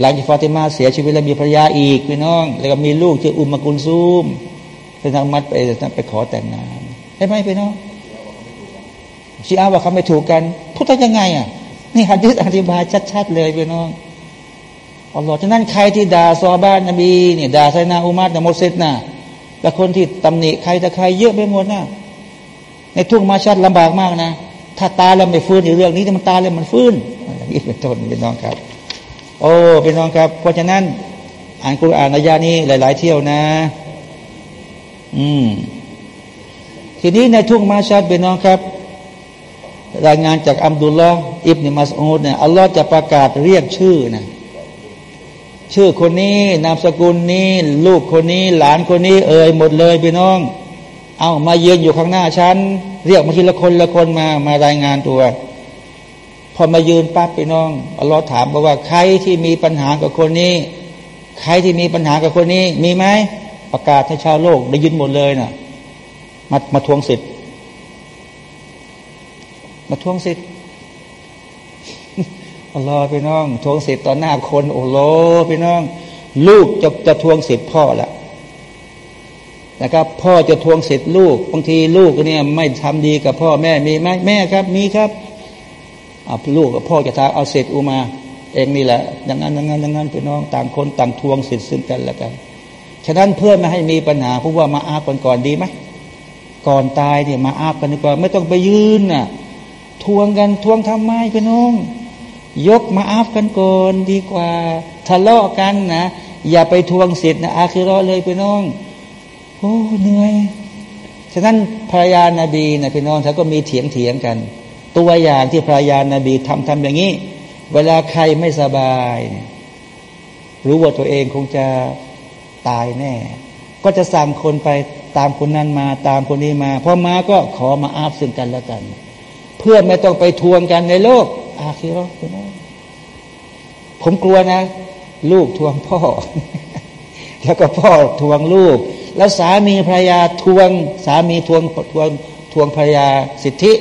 หลังจากฟาติมาเสียชีวิตแล้วมีภรรยาอีกพี่น้อง แล้วก็มีลูกชื่ออุมมากุลซูมเป็นทางมัดไปไปขอแต่งงานใช่ไหมพี่น้องชีอาว่าเขาไม่ถูกกันพูดได้ยังไงอะนี่ฮัดดิษอธิบายชัด ๆ เลยพี่น้อง อัลลอฮ์ฉะนั้นใครที่ด่าซอบ้านนบีเนี่ยด่าไซนาอุมัดนะมดเซตนะและคนที่ตำหนิใครแต่ใครเยอะไปหมดนะในทุ่งมาชัดลำบากมากนะ ถ้าตายแล้วไม่ฟื้นในเรื่องนี้แต่มันตายแล้วมันฟื้นอันนี้เป็นต้นพี่น้องครับ โอ้พี่น้องครับ เพราะฉะนั้นอ่านกุรอานอายานี้หลาย ๆ เที่ยวนะ อืม ทีนี้ในทุ่งมาชัดพี่น้องครับรายงานจากอัมดุลลอฮ์อิบนิมัสอูดเนี่ยอัลลอฮ์จะประกาศเรียกชื่อนะ ชื่อคนนี้นามสกุลนี้ ลูกคนนี้ หลานคนนี้ เอ่ยหมดเลยพี่น้อง เอามาเยืนอยู่ข้างหน้าฉันเรียกมาทีละคนละคนมามารายงานตัว พอมายืนปั๊บพี่น้องอัลลอฮ์ถามบอกว่าใครที่มีปัญหากับคนนี้ ใครที่มีปัญหากับคนนี้ มีไหมประกาศให้ชาวโลกได้ยินหมดเลยนะ่ะมามาทวงสิทธิ์มาทวงสิทธิ์ อัลลอฮ์พี่น้อง ทวงสิทธิ์ต่อหน้าคนโอ้โหพี่น้อง ลูกจะจะทวงสิทธิ์พ่อละนะครับ พ่อจะทวงสิทธิ์ลูกบางทีลูกเนี่ยไม่ทำดีกับพ่อแม่มีไหมแม่ครับ มีครับเอาลูกกับพ่อจะทาเอาสิทธิ์อุมา เองนี่แหละอย่างนั้นอย่างนั้นอย่างนั้นพี่น้อง ต่างคนต่างทวงสิทธิ์ซึ่งกันและกันฉะนั้นเพื่อไม่ให้มีปัญหาพวกว่ามาอาบกันก่อนดีไหมก่อนตายเนี่ยมาอาบกันดีกว่าไม่ต้องไปยืนน่ะทวงกันทวงทำไมพี่น้อง ยกมาอาบกันก่อนดีกว่า ทะเลาะกันนะ อย่าไปทวงสิทธิ์นะอาคิรอเลยพี่น้อง โอ้เหนื่อย ฉะนั้นภรรยานาบีนะพี่น้องเขาก็มีเถียงเถียงกัน ตัวอย่างที่ภรรยานาบีทำทำอย่างนี้ เวลาใครไม่สบาย รู้ว่าตัวเองคงจะตายแน่ ก็จะสั่งคนไปตามคนนั้นมาตามคนนี้มาพอมาก็ขอมาอาบซึ่งกันแล้วกัน เพื่อไม่ต้องไปทวงกันในโลก อาคีรอผมกลัวนะ ลูกทวงพ่อ แล้วก็พ่อทวงลูก แล้วสามีภรรยาทวง สามีทวงทวงทวงภรรยาสิทธิ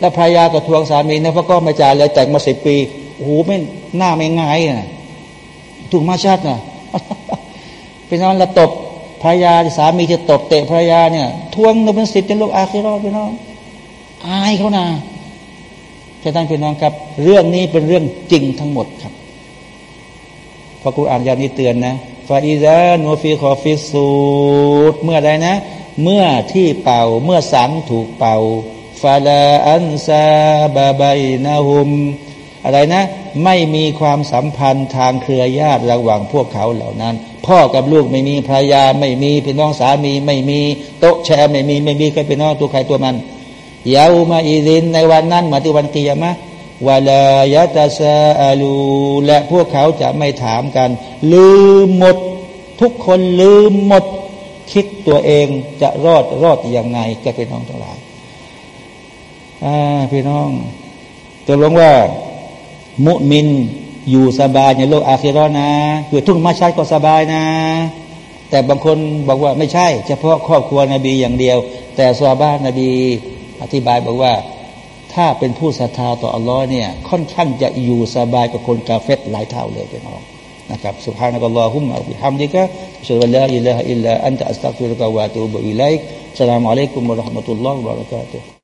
แล้วภรรยาก็ทวงสามีนะเพราะก็ไม่จ่ายเลยแต่งมาสิบปีโอ้โหไม่หน้าไม่ง่ายนะถูกมาชาตินะเป็นน้องละตบภรรยาสามีจะตบเตะภรรยาเนี่ย ทวงเป็นสิทธิ์ในโลกอาคิรอพี่น้องอายเขานะ จะตั้งพี่น้องครับ เรื่องนี้เป็นเรื่องจริงทั้งหมดครับพระกุรอานยานี้เตือนนะفإذا نفخ في الصورเมื่อใดนะ เมื่อที่เป่าเมื่อสังข์ถูกเป่าفلا أنساب بينهم อะไรนะ ไม่มีความสัมพันธ์ทางเครือญาติระหว่างพวกเขาเหล่านั้น พ่อกับลูกไม่มีภรรยาไม่มีพี่น้องสามีไม่มีโต๊ะแชร์ไม่มีไม่มีใครเป็นน้องตัวใครตัวมัน ยาวมาอีรินในวันนั้นมาที่วันกิยามะولاยะตาซาอาลูและพวกเขาจะไม่ถามกัน ลืมหมด ทุกคนลืมหมด คิดตัวเองจะรอดรอดอยังไงก็เป็นน้องทั้งหลายพี่น้องตกลงว่า มุมินอยู่สบายในโลกอาคิรอนะคือทุ่งมาชัดก็สบายนะ แต่บางคนบอกว่าไม่ใช่ เฉพาะครอบครัวนบีอย่างเดียว แต่ซาบ้านนบี อธิบายบอกว่า ถ้าเป็นผู้ศรัทธาต่ออัลลอฮ์เนี่ย ค่อนข้างจะอยู่สบายกว่าคนกาเฟตหลายเท่าเลยพี่น้องนะครับสุภาพนักอัลลอฮุมะบิฮัมดิกะสุลลาอิลลาอิลลาอันตะอัสตักฟิรุกะวะตูบุอิไลก์สลามอะลัยกุมุลลอฮ์มะตุลลอฮ์บะเราะกาตุ